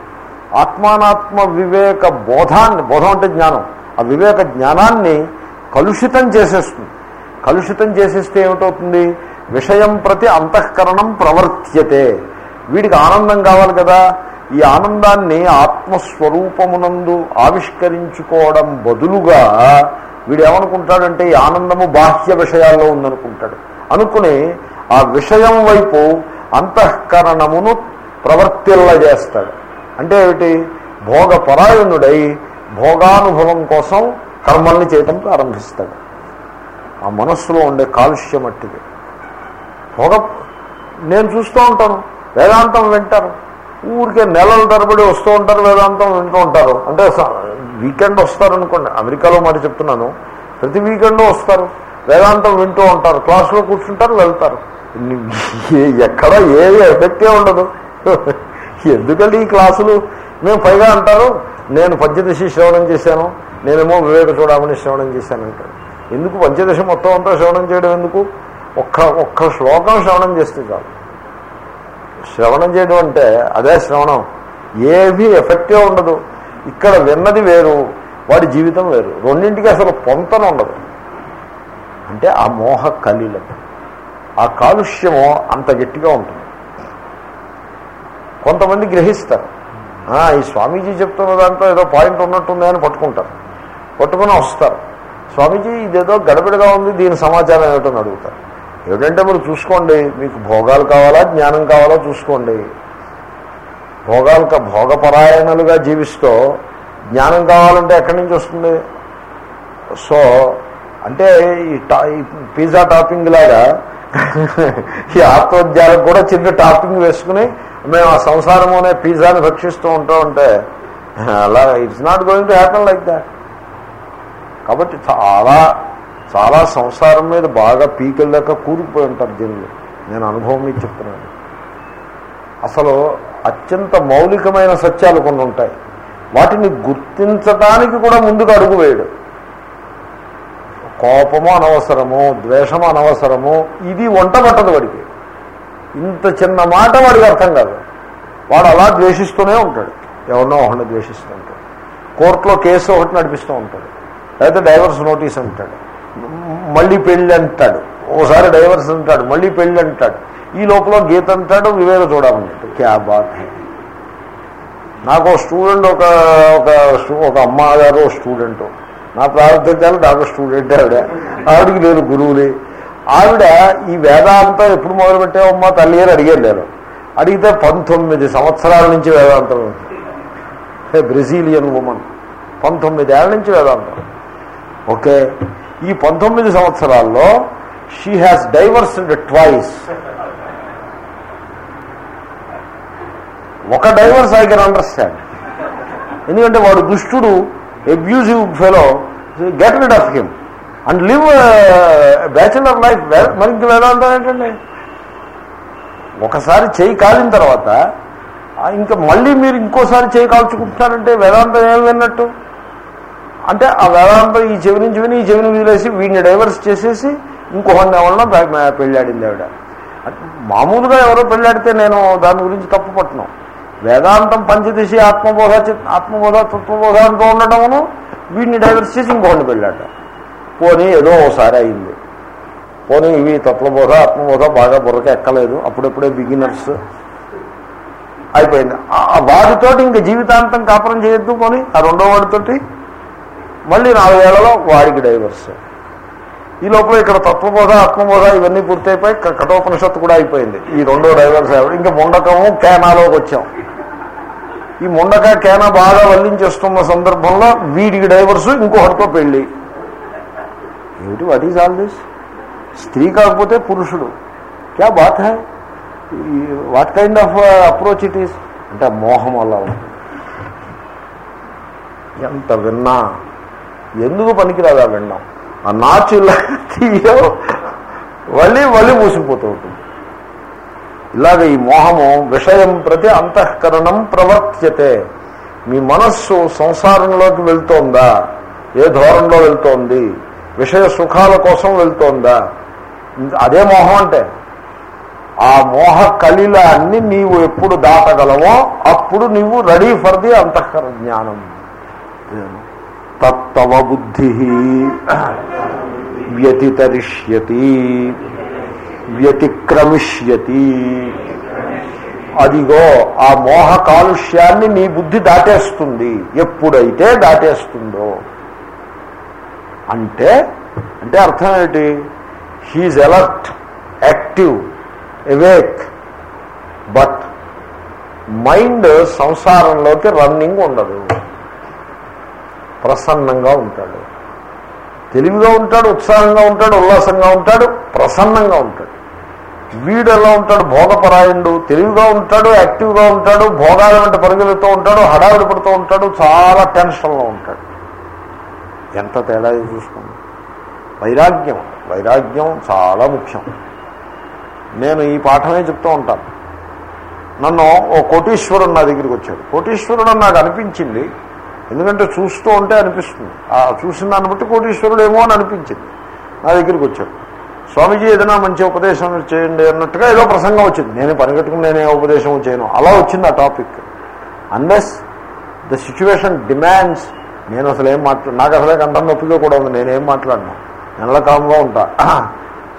ఆత్మానాత్మ వివేక బోధాన్ని బోధం అంటే జ్ఞానం. ఆ వివేక జ్ఞానాన్ని కలుషితం చేసేస్తుంది. కలుషితం చేసేస్తే ఏమిటవుతుంది? విషయం ప్రతి అంతఃకరణం ప్రవర్త్యతే. వీడికి ఆనందం కావాలి కదా? ఈ ఆనందాన్ని ఆత్మస్వరూపమునందు ఆవిష్కరించుకోవడం బదులుగా వీడు ఏమనుకుంటాడంటే ఈ ఆనందము బాహ్య విషయాల్లో ఉందనుకుంటాడు. అనుకుని ఆ విషయం వైపు అంతఃకరణమును ప్రవర్తిల్లజేస్తాడు అంటే ఏమిటి? భోగపరాయణుడై భోగానుభవం కోసం కర్మల్ని చేయటం ప్రారంభిస్తాడు. ఆ మనస్సులో ఉండే కాలుష్యం అట్టిది. భోగ నేను చూస్తూ ఉంటాను. వేదాంతం వింటారు. ఊరికే నెలల తరబడి వస్తూ ఉంటారు వేదాంతం వింటూ ఉంటారు. అంటే వీకెండ్ వస్తారు అనుకోండి. అమెరికాలో మాట చెప్తున్నాను. ప్రతి వీకెండ్ వస్తారు. వేదాంతం వింటూ ఉంటారు. క్లాసులో కూర్చుంటారు వెళ్తారు. ఏ- ఎక్కడ ఏ ఎఫెక్టే ఉండదు. ఎందుకంటే ఈ క్లాసులు? మేము పైగా అంటారు నేను పంచదశి శ్రవణం చేశాను. నేనేమో వివేక చూడమని శ్రవణం చేశాను అంటాడు ఎందుకు పంచదశ మొత్తం అంతా శ్రవణం చేయడం ఎందుకు? ఒక్క ఒక్క శ్లోకం శ్రవణం చేస్తే చాలు. శ్రవణం చేయడం అంటే అదే శ్రవణం. ఏమీ ఎఫెక్టే ఉండదు. ఇక్కడ విన్నది వేరు వాడి జీవితం వేరు. రెండింటికి అసలు పొంతన ఉండదు. అంటే ఆ మోహ కలిలం. ఆ కాలుష్యము అంత గట్టిగా ఉంటుంది. కొంతమంది గ్రహిస్తారు. ఈ స్వామీజీ చెప్తున్న దాంట్లో ఏదో పాయింట్ ఉన్నట్టుంది అని పట్టుకుంటారు. పట్టుకుని వస్తారు. స్వామీజీ ఇదేదో గడబిడగా ఉంది దీని సమాచారం ఏమిటని అడుగుతారు. ఏమిటంటే మీరు చూసుకోండి మీకు భోగాలు కావాలా జ్ఞానం కావాలా చూసుకోండి. భోగాలు భోగపరాయణలుగా జీవిస్తూ జ్ఞానం కావాలంటే ఎక్కడి నుంచి వస్తుంది? సో అంటే ఈ టా ఈ పిజ్జా టాపింగ్ లాగా ఈ ఆత్మోద్యాలకు కూడా చిన్న టాపింగ్ వేసుకుని మేము ఆ సంసారము అనే పిజ్జాని భక్షిస్తూ ఉంటా ఉంటే అలా it's not going to happen like that కాబట్టి చాలా చాలా సంసారం మీద బాగా పీకల కూరుకుపోయి ఉంటారు దీనిలో నేను అనుభవం మీద చెప్తున్నాను. అసలు అత్యంత మౌలికమైన సత్యాలు కొన్ని ఉంటాయి. వాటిని గుర్తించడానికి కూడా ముందుకు అడుగు వేయడు. కోపము అనవసరము ద్వేషము అనవసరము ఇది వంట పట్టదు వాడికి. ఇంత చిన్న మాట వాడికి అర్థం కాదు. వాడు అలా ద్వేషిస్తూనే ఉంటాడు. ఎవరినో ఒకరిని ద్వేషిస్తూ ఉంటాడు. కోర్టులో కేసు ఒకటి నడిపిస్తూ ఉంటాడు. లేకపోతే డైవర్స్ నోటీస్ అంటాడు. మళ్ళీ పెళ్ళి అంటాడు. ఓసారి డైవర్స్ అంటాడు మళ్ళీ పెళ్ళి అంటాడు. ఈ లోపల గీత అంటాడు వివేక చూడమంటాడు క్యా బాత్ నాకు స్టూడెంట్ ఒక ఒక ఒక అమ్మగారు స్టూడెంట్. నా ప్రారంభించాలి డాక్టర్ స్టూడెంట్ ఆవిడ. ఆవిడకి నేను గురువుని. ఆవిడ ఈ వేదాంతం ఎప్పుడు మొదలుపెట్టావమ్మా తల్లి అని అడిగారు నేను. అడిగితే పంతొమ్మిది సంవత్సరాల నుంచి వేదాంతం బ్రెజీలియన్ ఉమన్. పంతొమ్మిది ఏళ్ళ నుంచి వేదాంతం. ఓకే. ఈ పంతొమ్మిది సంవత్సరాల్లో షీ హ్యాస్ డైవర్స్డ్ ట్వైస్ ఒక డైవర్స్ ఐ కెన్ అండర్స్టాండ్ ఎందుకంటే వాడు దుష్టుడు abusive fellow get rid of him and live bachelor life మరి వేదాంతం ఏంటండి? ఒకసారి చేయి కాలిన తర్వాత ఇంకా మళ్ళీ మీరు ఇంకోసారి చేయి కాల్చుకుంటున్నారంటే వేదాంతం ఏం విన్నట్టు? అంటే ఆ వేదాంతం ఈ చెవి నుంచి విని ఈ చెవిని వదిలేసి వీడిని డైవర్స్ చేసేసి ఇంకొకరిని ఎవరినో పెళ్ళాడింది ఆవిడ. మామూలుగా ఎవరో పెళ్ళాడితే నేను దాని గురించి తప్పు పట్టను. వేదాంతం పంచదశి ఆత్మబోధ చిత్- ఆత్మబోధ తత్వబోధ అంటూ ఉండటమును వీడిని డైవర్స్ చేసి ఇంకొకరిని పెళ్ళాట. పోనీ ఏదో ఓసారి అయింది. పోనీ ఇవి తత్వబోధ ఆత్మబోధ బాగా బుర్రక ఎక్కలేదు. అప్పుడప్పుడే బిగినర్స్ అయిపోయింది. ఆ- ఆ వాడితోటి ఇంక జీవితాంతం కాపురం చేయొద్దు పోనీ ఆ రెండో వాడితోటి మళ్ళీ నాలుగేళ్ళలో వాడికి డైవర్స్. ఈ లోపల ఇక్కడ తత్వబోధ ఆత్మబోధ ఇవన్నీ పూర్తయిపోయి కఠోపనిషత్తు కూడా అయిపోయింది. ఈ రెండో డైవర్స్ అయిపోయి ఇంకా ముండకము కేనాలోకి వచ్చాం. ఈ ముండక కేనా బాగా వల్లించేస్తున్న సందర్భంలో వీడికి డైవర్స్ ఇంకొకటితో పెళ్ళి. ఏమిటి వాట్ ఈజ్ ఆల్ దిస్ స్త్రీ కాకపోతే పురుషుడు. క్యా బాత్ high? What kind of approach it is అంటే మోహం అలా ఉంటుంది. ఎంత విన్నా ఎందుకు పనికిరాదు ఆ వెండం? ఆ నాచు ఇలా తీయో మళ్ళీ మళ్ళీ మూసిపోతూ ఉంటుంది. ఇలాగ ఈ మోహము విషయం ప్రతి అంతఃకరణం ప్రవర్త్యతే. మీ మనస్సు సంసారంలోకి వెళ్తోందా? ఏ ధోరణిలో వెళ్తోంది? విషయ సుఖాల కోసం వెళ్తోందా? అదే మోహం అంటే ఆ మోహ కలిలాన్ని నీవు ఎప్పుడు దాటగలవో అప్పుడు నీవు రెడీ ఫర్ ది అంతఃకర జ్ఞానం. తత్తవ బుద్ధి వ్యతితరిష్యతి వ్యతిక్రమిష్యతి. అదిగో ఆ మోహ కాలుష్యాన్ని నీ బుద్ధి దాటేస్తుంది. ఎప్పుడైతే దాటేస్తుందో. అంటే అంటే అర్థం ఏంటి? He's alert active awake. But mind సంసారంలోకి running ఉండదు. ప్రసన్నంగా ఉంటాడు. తెలివిగా ఉంటాడు ఉత్సాహంగా ఉంటాడు ఉల్లాసంగా ఉంటాడు ప్రసన్నంగా ఉంటాడు. వీడు ఎలా ఉంటాడు? భోగపరాయణుడు. తెలివిగా ఉంటాడు యాక్టివ్గా ఉంటాడు భోగాల వెంట పరిగెలుతూ ఉంటాడు హడావిడి పడుతూ ఉంటాడు చాలా టెన్షన్లో ఉంటాడు. ఎంత తేడా ఇది చూసుకోండి. వైరాగ్యం. వైరాగ్యం చాలా ముఖ్యం. నేను ఈ పాఠమే చెప్తూ ఉంటాను. నన్ను ఓ కోటీశ్వరుడు నా దగ్గరికి వచ్చాడు. కోటీశ్వరుడు నాకు అనిపించింది ఎందుకంటే చూస్తూ ఉంటే అనిపిస్తుంది. ఆ చూసిన దాన్ని బట్టి కోటీశ్వరుడు ఏమో అని అనిపించింది. నా దగ్గరికి వచ్చాడు. స్వామీజీ ఏదైనా మంచి ఉపదేశం చేయండి అన్నట్టుగా ఏదో ప్రసంగం వచ్చింది. నేను పనిగట్టుకుని నేనే ఉపదేశం చేయను. అలా వచ్చింది ఆ topic. Unless the situation demands నేను అసలు ఏం మాట్లా నాకు అసలే కంఠం నొప్పిగా కూడా ఉంది. నేనేం మాట్లాడినా. నెల కామ్గా ఉంటా.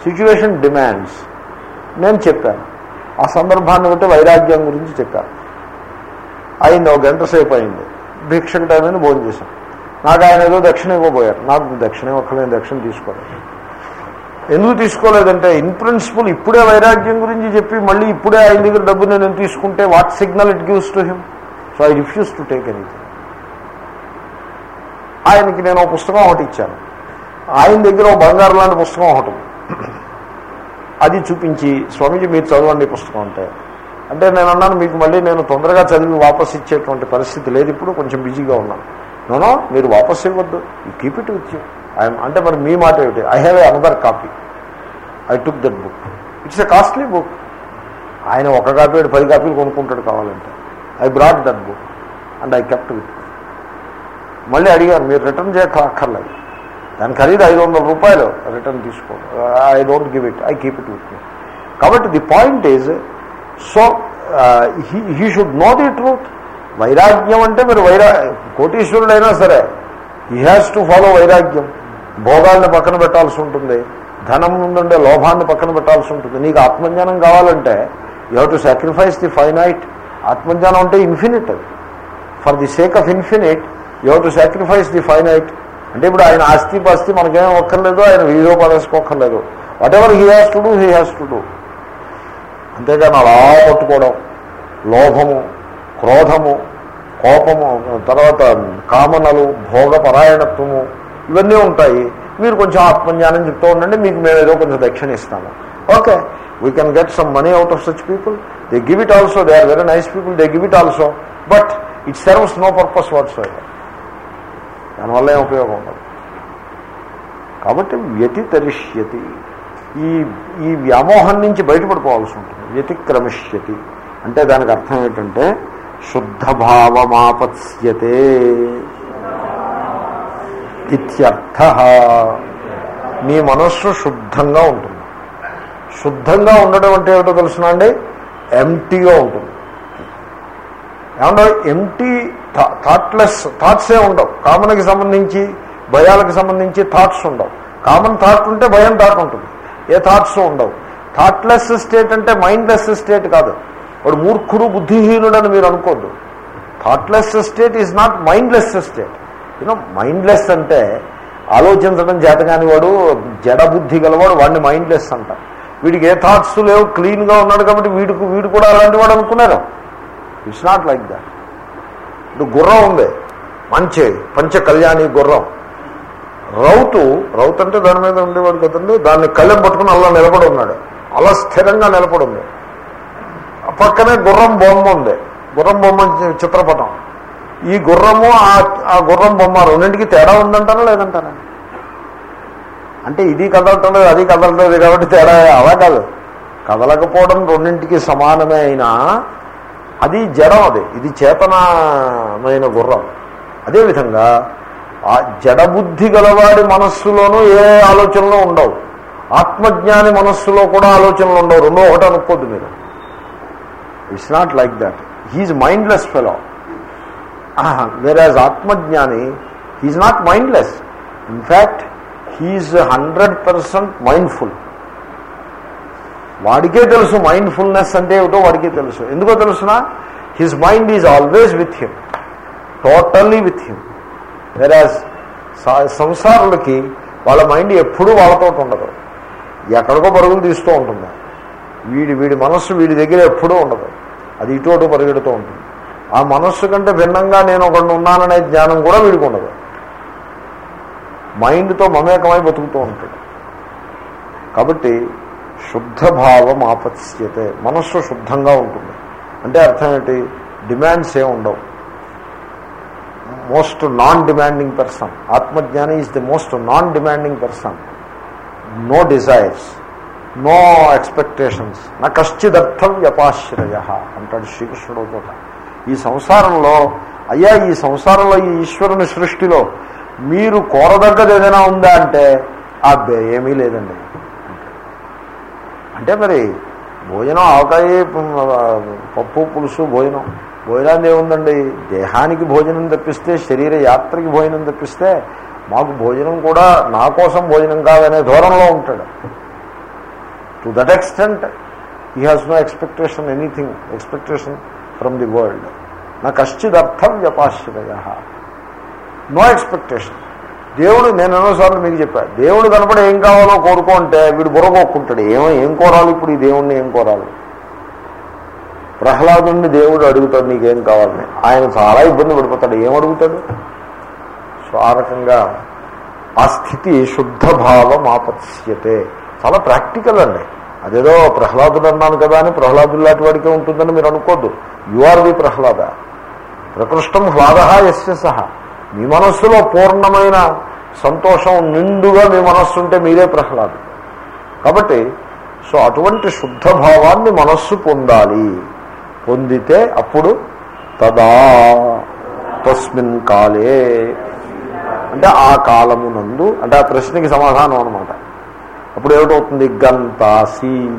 సిచ్యువేషన్ డిమాండ్స్ నేను చెప్పాను. ఆ సందర్భాన్ని బట్టి వైరాగ్యం గురించి చెప్పాను. అయింది ఒక గంట సేపు అయింది. భిక్షకు టైం భోజనం చేశాం. నాకు ఆయన ఏదో దక్షిణ ఇవ్వబోయారు. నాకు దక్షిణ ఇవ్వక్కలేదు దక్షిణ తీసుకోలేదు. ఎందుకు తీసుకోలేదంటే ఇన్ ప్రిన్సిపల్ ఇప్పుడే వైరాగ్యం గురించి చెప్పి మళ్ళీ ఇప్పుడే ఆయన దగ్గర డబ్బు నేను తీసుకుంటే what signal it gives to him so I refuse to take anything ఆయనకి నేను ఒక పుస్తకం ఒకటి ఇచ్చాను. ఆయన దగ్గర ఒక బంగారు లాంటి పుస్తకం ఒకటి అది చూపించి స్వామీజీ మీరు చదవండి పుస్తకం అంటే అంటే నేను అన్నాను మీకు మళ్ళీ నేను తొందరగా చదివి వాపస్ ఇచ్చేటువంటి పరిస్థితి లేదు ఇప్పుడు కొంచెం బిజీగా ఉన్నాను. నోనో మీరు వాపస్ ఇవ్వద్దు. ఈ keep it with you I'm అంటే మరి మీ మాట ఏమిటి? I have a another copy I took that book it's a costly book ఆయన ఒక కాపీ పది కాపీలు కొనుక్కుంటాడు కావాలంటే. I brought that book and I kept with మళ్ళీ అడిగారు మీరు రిటర్న్ చేయక అక్కర్లేదు. దాని ఖరీదు ఐదు వందల రూపాయలు. రిటర్న్ తీసుకో. I don't give it I keep it with me కాబట్టి the point is so he should know the truth. వైరాగ్యం అంటే మీరు వైరా కోటీశ్వరుడైనా సరే హీ హ్యాస్ టు ఫాలో వైరాగ్యం. భోగాల్ని పక్కన పెట్టాల్సి ఉంటుంది. ధనం ముందుండే లోభాన్ని పక్కన పెట్టాల్సి ఉంటుంది. నీకు ఆత్మజ్ఞానం కావాలంటే you have to sacrifice the finite. ఆత్మజ్ఞానం అంటే infinite. For the sake of infinite you have to sacrifice the finite. అంటే ఇప్పుడు ఆయన ఆస్తి పాస్తి మనకేం ఒక్కర్లేదు ఆయన video పడేసుకోక్కర్లేదు. Whatever he has to do he has to do అంతేగాని అలా పట్టుకోవడం. లోభము క్రోధము కోపము తర్వాత కామనలు భోగపరాయణత్వము ఇవన్నీ ఉంటాయి. మీరు కొంచెం ఆత్మజ్ఞానం చెప్తూ ఉండండి మీకు మేము ఏదో కొంచెం దక్షిణ ఇస్తాము. Okay we can get some money out of such people they give it also they are very nice people they give it also but it serves no purpose what's దానివల్ల ఏం ఉపయోగం ఉండదు. కాబట్టి వ్యతితరిష్యతి. ఈ ఈ వ్యామోహం నుంచి బయటపడిపోవాల్సి ఉంటుంది. వ్యతిక్రమిష్యతి. అంటే దానికి అర్థం ఏంటంటే శుద్ధభావమాపత్స్యతే ఇత్యర్థ. మీ మనస్సు శుద్ధంగా ఉంటుంది. శుద్ధంగా ఉండడం అంటే ఏమిటో తెలుసునా అండి? ఎంటీగా ఉంటుంది. ఏమన్నా ఎంటీ థాట్లెస్ థాట్సే ఉండవు. కామన్కి సంబంధించి భయాలకు సంబంధించి థాట్స్ ఉండవు. కామన్ థాట్ ఉంటే భయం థాట్ ఉంటుంది. ఏ థాట్స్ ఉండవు. థాట్లెస్ స్టేట్ అంటే మైండ్లెస్ స్టేట్ కాదు. వాడు మూర్ఖుడు బుద్ధిహీనుడు అని మీరు అనుకోద్దు. Thoughtless state is not mindless state you know mindless అంటే ఆలోచించడం చేతగాని వాడు జడ బుద్ధి గలవాడు వాడిని మైండ్లెస్ అంట వీడికి ఏ థాట్స్ లేవు క్లీన్గా ఉన్నాడు కాబట్టి వీడికి వీడు కూడా అలాంటి వాడు అనుకున్నారు. ఇట్స్ నాట్ లైక్ దాట్ ఇప్పుడు గుర్రం ఉంది. మంచి పంచ కళ్యాణి గుర్రం. రౌతు రౌత్ అంటే దాని మీద ఉండేవాడు కదండి దాన్ని కళ్ళెం పట్టుకుని అలా నిలబడి ఉన్నాడు. అలా స్థిరంగా నిలబడి ఉంది ఆ పక్కనే గుర్రం బొమ్మ ఉంది. గుర్రం బొమ్మ చిత్రపటం. ఈ గుర్రము ఆ- ఆ గుర్రం బొమ్మ రెండింటికి తేడా ఉందంటారా లేదంటారా? అంటే ఇది కదలటం లేదు అది కదలటం లేదు కాబట్టి తేడా అలా కాదు. కదలకపోవడం రెండింటికి సమానమే అయినా అది జడం అది. ఇది చేతనమైన గుర్రం. అదేవిధంగా ఆ జడబుద్ధి గలవాడి మనస్సులోనూ ఏ ఆలోచనలు ఉండవు. ఆత్మజ్ఞాని మనస్సులో కూడా ఆలోచనలు ఉండవు. రెండో ఒకటి అనుకోద్దు మీరు. It's not like that he's mindless fellow whereas ఆత్మజ్ఞాని he's not mindless in fact he's hundred percent mindful వాడికే తెలుసు మైండ్ఫుల్నెస్ అంటే ఏమిటో వాడికే తెలుసు. ఎందుకో తెలుసునా? His mind is always with him totally with him whereas సంసారులకి వాళ్ళ మైండ్ ఎప్పుడూ వాళ్ళతో ఉండదు. ఎక్కడికో పరుగులు తీస్తూ ఉంటుంది. వీడి వీడి మనస్సు వీడి దగ్గర ఎప్పుడూ ఉండదు. అది ఇటు అటు పరిగెడుతూ ఉంటుంది. ఆ మనస్సు కంటే భిన్నంగా నేను ఒకడు ఉన్నాననే జ్ఞానం కూడా వీడికి ఉండదు. మైండ్తో మమేకమై బతుకుతూ ఉంటాడు కాబట్టి శుద్ధ భావం ఆపత్స్యతే. మనస్సు శుద్ధంగా ఉంటుంది. అంటే అర్థం ఏంటి? డిమాండ్స్ ఏమి ఉండవు. Most non demanding person. ఆత్మజ్ఞాని is the most non demanding person. No desires. No expectations. నా కశ్చిదర్థం వ్యపాశ్రయ అంటాడు శ్రీకృష్ణుడు ఒక చోట. ఈ సంసారంలో అయ్యా ఈ సంసారంలో ఈ ఈశ్వరుని సృష్టిలో మీరు కోరదగ్గది ఏదైనా ఉందా అంటే ఆ ఏమీ లేదండి. అంటే మరి భోజనం ఆవకాయ పప్పు పులుసు భోజనం. భోజనాన్ని ఏముందండి దేహానికి భోజనం తప్పిస్తే శరీర యాత్రకి భోజనం తప్పిస్తే మాకు భోజనం కూడా నా కోసం భోజనం కాదనే ధోరణిలో ఉంటాడు. To that extent he has no expectation anything expectation from the world నా కశ్చిదర్థం వ్యపాశ్రయ నో ఎక్స్పెక్టేషన్ దేవుడు నేను ఎన్నోసార్లు మీకు చెప్పాను దేవుడు కనపడి ఏం కావాలో కోరుకో అంటే వీడు బుర్రగొక్కుంటాడు. ఏమో ఏం కోరాలి ఇప్పుడు ఈ దేవుణ్ణి ఏం కోరాలి? ప్రహ్లాదుని దేవుడు అడుగుతాడు నీకేం కావాలని. ఆయన చాలా ఇబ్బంది పడిపోతాడు. ఏమడుగుతాడు సో ఆ రకంగా ఆ స్థితి శుద్ధ భావం ఆపత్స్యతే చాలా ప్రాక్టికల్ అండి. అదేదో ప్రహ్లాదుడు అన్నాను కదా అని ప్రహ్లాదుడు లాంటి వాడికే ఉంటుందని మీరు అనుకోద్దు. You are the Prahlada. ప్రకృష్టం హ్లాద ఎస్య సహ. మీ మనస్సులో పూర్ణమైన సంతోషం నిండుగా మీ మనస్సు ఉంటే మీరే ప్రహ్లాదు. కాబట్టి సో అటువంటి శుద్ధ భావాన్ని మనస్సు పొందాలి. పొందితే అప్పుడు తదా తస్మిన్ కాలే. అంటే ఆ కాలమునందు అంటే ఆ ప్రశ్నకి సమాధానం అనమాట అప్పుడు ఏమిటవుతుంది? గంతాసి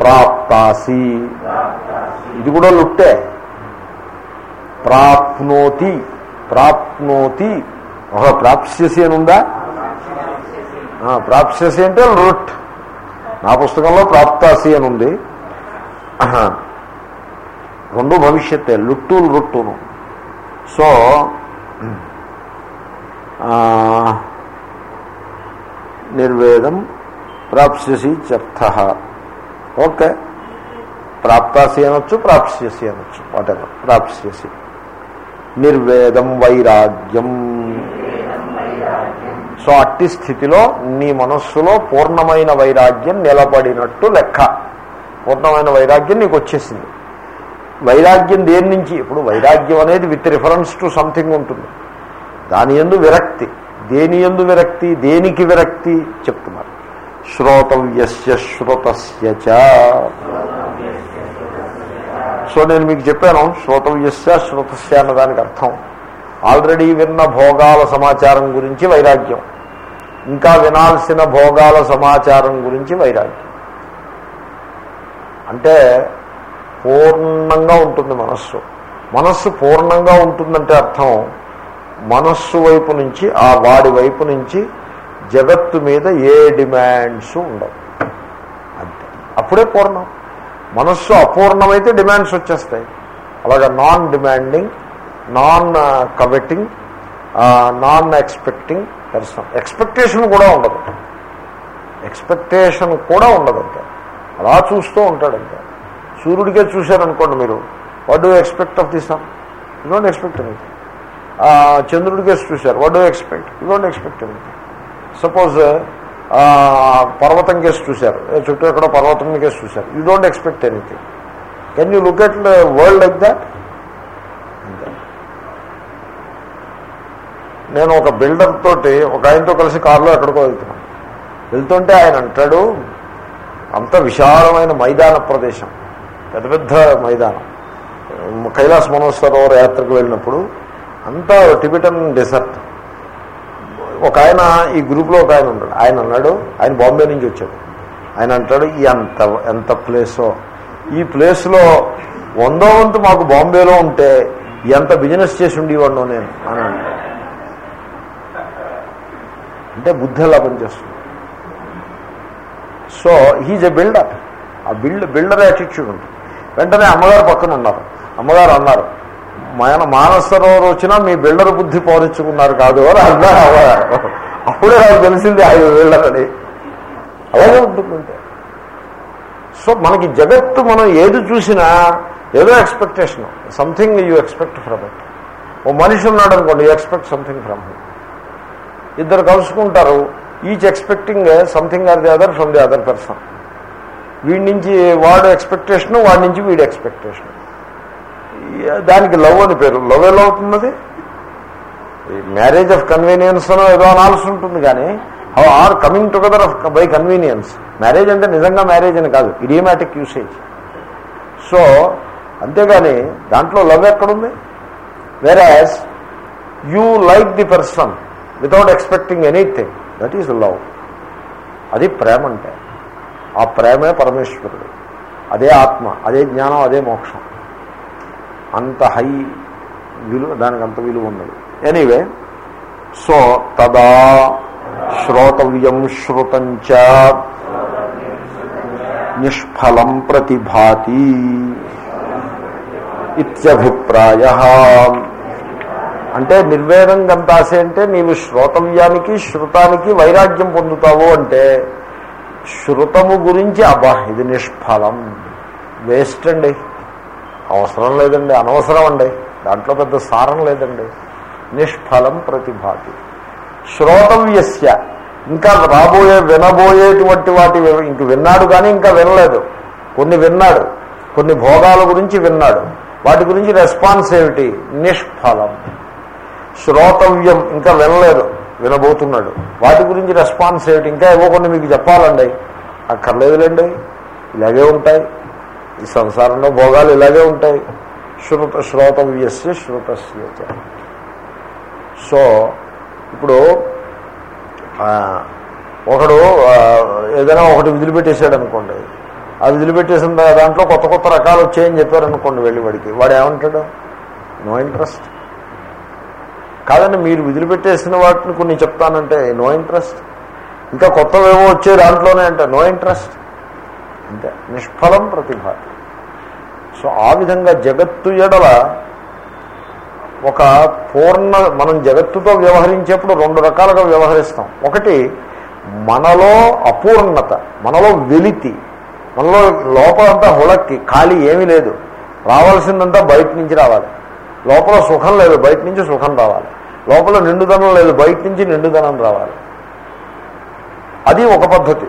ప్రాప్తాసి. ఇది కూడా లుట్టే. ప్రాప్నోతి ప్రాప్నోతి. ఒక ప్రాప్స్యసి అని ఉందా? ప్రాప్స్యసి అంటే లుట్. నా పుస్తకంలో ప్రాప్తాసి అని ఉంది. రెండు భవిష్యత్తే లుట్టు రుట్టును. సో నిర్వేదం ప్రాప్స్యసి చర్థ. ఓకే. ప్రాప్తాసి అనొచ్చు ప్రాప్స్యసి అనొచ్చు వాటెవర్ ప్రాప్స్యసి. నిర్వేదం వైరాగ్యం. సో అట్టి స్థితిలో నీ మనస్సులో పూర్ణమైన వైరాగ్యం నిలబడినట్టు లెక్క. పూర్ణమైన వైరాగ్యం నీకు వచ్చేసింది వైరాగ్యం దేని నుంచి? ఇప్పుడు వైరాగ్యం అనేది విత్ రిఫరెన్స్ టు సంథింగ్ ఉంటుంది. దాని ఎందు విరక్తి. దేని ఎందు విరక్తి? దేనికి విరక్తి? చెప్తున్నారు. శ్రోతవ్యస్య శ్రుతస్య చ. సో నేను మీకు చెప్పాను శ్రోతవ్యస్య శ్రుతస్య అన్నదానికి అర్థం. ఆల్రెడీ విన్న భోగాల సమాచారం గురించి వైరాగ్యం. ఇంకా వినాల్సిన భోగాల సమాచారం గురించి వైరాగ్యం. అంటే పూర్ణంగా ఉంటుంది మనస్సు. మనస్సు పూర్ణంగా ఉంటుందంటే అర్థం మనస్సు వైపు నుంచి ఆ వాడి వైపు నుంచి జగత్తు మీద ఏ డిమాండ్స్ ఉండవు. అంతే. అప్పుడే పూర్ణం. మనస్సు అపూర్ణమైతే డిమాండ్స్ వచ్చేస్తాయి. అలాగే non demanding non coveting non expecting person expectation కూడా ఉండదు. ఎక్స్పెక్టేషన్ కూడా ఉండదు అంటే అలా చూస్తూ ఉంటాడంటే. సూర్యుడికే చూశారనుకోండి మీరు. What do expect of the sun you don't expect anything చంద్రుడికే చూశారు. What do expect you don't expect anything suppose పర్వతం కేసు చూశారు. చుట్టూ ఎక్కడో పర్వతం కేసు చూశారు you don't expect anything can you look at world like that నేను ఒక బిల్డర్ తోటి ఒక ఆయనతో కలిసి కారులో ఎక్కడికో వెళ్తున్నాను. వెళ్తుంటే ఆయన అంటాడు అంత విశాలమైన మైదాన ప్రదేశం. పెద్ద పెద్ద మైదానం. కైలాస మనోసరోవర్ యాత్రకు వెళ్ళినప్పుడు అంతా టిబెటన్ డెసర్ట్. ఒక ఆయన ఈ గ్రూప్లో ఒక ఆయన ఉన్నాడు ఆయన అన్నాడు ఆయన బాంబే నుంచి వచ్చాడు. ఆయన అంటాడు ఈ ఎంత ఎంత ప్లేసో? ఈ ప్లేస్లో వందో వంతు మాకు బాంబేలో ఉంటే ఎంత బిజినెస్ చేసి ఉండేవాడు నేను? అని అంటే బుద్ధి ఎలా పనిచేస్తుంది. సో హీజ్ ఎ బిల్డర్ ఆ బిల్డ్ బిల్డర్ యాటిట్యూడ్ ఉంటుంది. వెంటనే అమ్మగారు పక్కన ఉన్నారు. అమ్మగారు అన్నారు మన మానసరోవర్ వచ్చినా మీ బిల్డర్ బుద్ధి పౌరించుకున్నారు కాదు అని అన్నారు అమ్మగారు. అప్పుడే నాకు తెలిసింది ఆయన బిల్డర్ అని అలాగే ఉంటుందంటే సో మనకి జగత్తు మనం ఏది చూసినా ఏదో expectation something you expect from it ఓ మనిషి ఉన్నాడు అనుకోండి you expect something from him ఇద్దరు కలుసుకుంటారు each expecting something or the other from the other person వీడి నుంచి వాడు ఎక్స్పెక్టేషను వాడి నుంచి వీడి ఎక్స్పెక్టేషన్ దానికి లవ్ అని పేరు. లవ్ ఎలా అవుతున్నది? మ్యారేజ్ ఆఫ్ కన్వీనియన్స్ అనో ఏదో అనాల్సి ఉంటుంది కానీ how are coming together of by convenience marriage అంటే నిజంగా మ్యారేజ్ అని కాదు. ఇడియమాటిక్ యూసేజ్ సో అంతేగాని దాంట్లో లవ్ ఎక్కడుంది? Whereas you like the person without expecting anything that is love అది ప్రేమ అంటే. ఆ ప్రేమే పరమేశ్వరుడు. అదే ఆత్మ అదే జ్ఞానం అదే మోక్షం. అంత హై విలువ దానికి అంత విలువ ఉన్నది ఎనీవే సో తదా శ్రోతవ్యం శ్రుతంచ నిష్ఫలం ప్రతిభాతి ఇత్యభిప్రాయ. అంటే నిర్వేదం గంతాసే అంటే నీవు శ్రోతవ్యానికి శృతానికి వైరాగ్యం పొందుతావు అంటే శృతము గురించి అబ్బా ఇది నిష్ఫలం. వేస్ట్ అండి. అవసరం లేదండి అనవసరం అండి. దాంట్లో పెద్ద సారం లేదండి. నిష్ఫలం ప్రతిభాతి. శ్రోతవ్యస్య. ఇంకా రాబోయే వినబోయేటువంటి వాటి ఇంక విన్నాడు కానీ ఇంకా వినలేదు. కొన్ని విన్నాడు. కొన్ని భోగాల గురించి విన్నాడు. వాటి గురించి రెస్పాన్స్ ఏమిటి? నిష్ఫలం. శ్రోతవ్యం ఇంకా వినలేదు. వినబోతున్నాడు. వాటి గురించి రెస్పాన్స్ ఏమిటి? ఇంకా ఏవో కొన్ని మీకు చెప్పాలండి. అక్కర్లేదులేండి. ఇలాగే ఉంటాయి. ఈ సంసారంలో భోగాలు ఇలాగే ఉంటాయి. శ్రుత శ్రోతవ్యస్య శ్రుతస్య సో ఇప్పుడు ఒకడు ఏదైనా ఒకటి విదిలిపెట్టేశాడు అనుకోండి ఆ విదిలిపెట్టేసిన దాంట్లో కొత్త కొత్త రకాలు వచ్చాయని చెప్పారనుకోండి వెళ్ళి వాడికి. వాడు ఏమంటాడు? నో ఇంట్రెస్ట్ కాదండి మీరు విదిలిపెట్టేసిన వాటిని కొన్ని చెప్తానంటే నో ఇంట్రెస్ట్ ఇంకా కొత్తవేవో వచ్చే దాంట్లోనే అంటే నో ఇంట్రెస్ట్ అంతే నిష్ఫలం ప్రతిభ. సో ఆ విధంగా జగత్తు ఎడల ఒక పూర్ణ మనం జగత్తుతో వ్యవహరించేప్పుడు రెండు రకాలుగా వ్యవహరిస్తాం. ఒకటి మనలో అపూర్ణత మనలో వెలితి మనలో లోపలంతా హుళక్కి ఖాళీ ఏమీ లేదు. రావాల్సిందంతా బయట నుంచి రావాలి. లోపల సుఖం లేదు బయట నుంచి సుఖం రావాలి. లోపల నిండుదనం లేదు బయట నుంచి నిండుదనం రావాలి. అది ఒక పద్ధతి.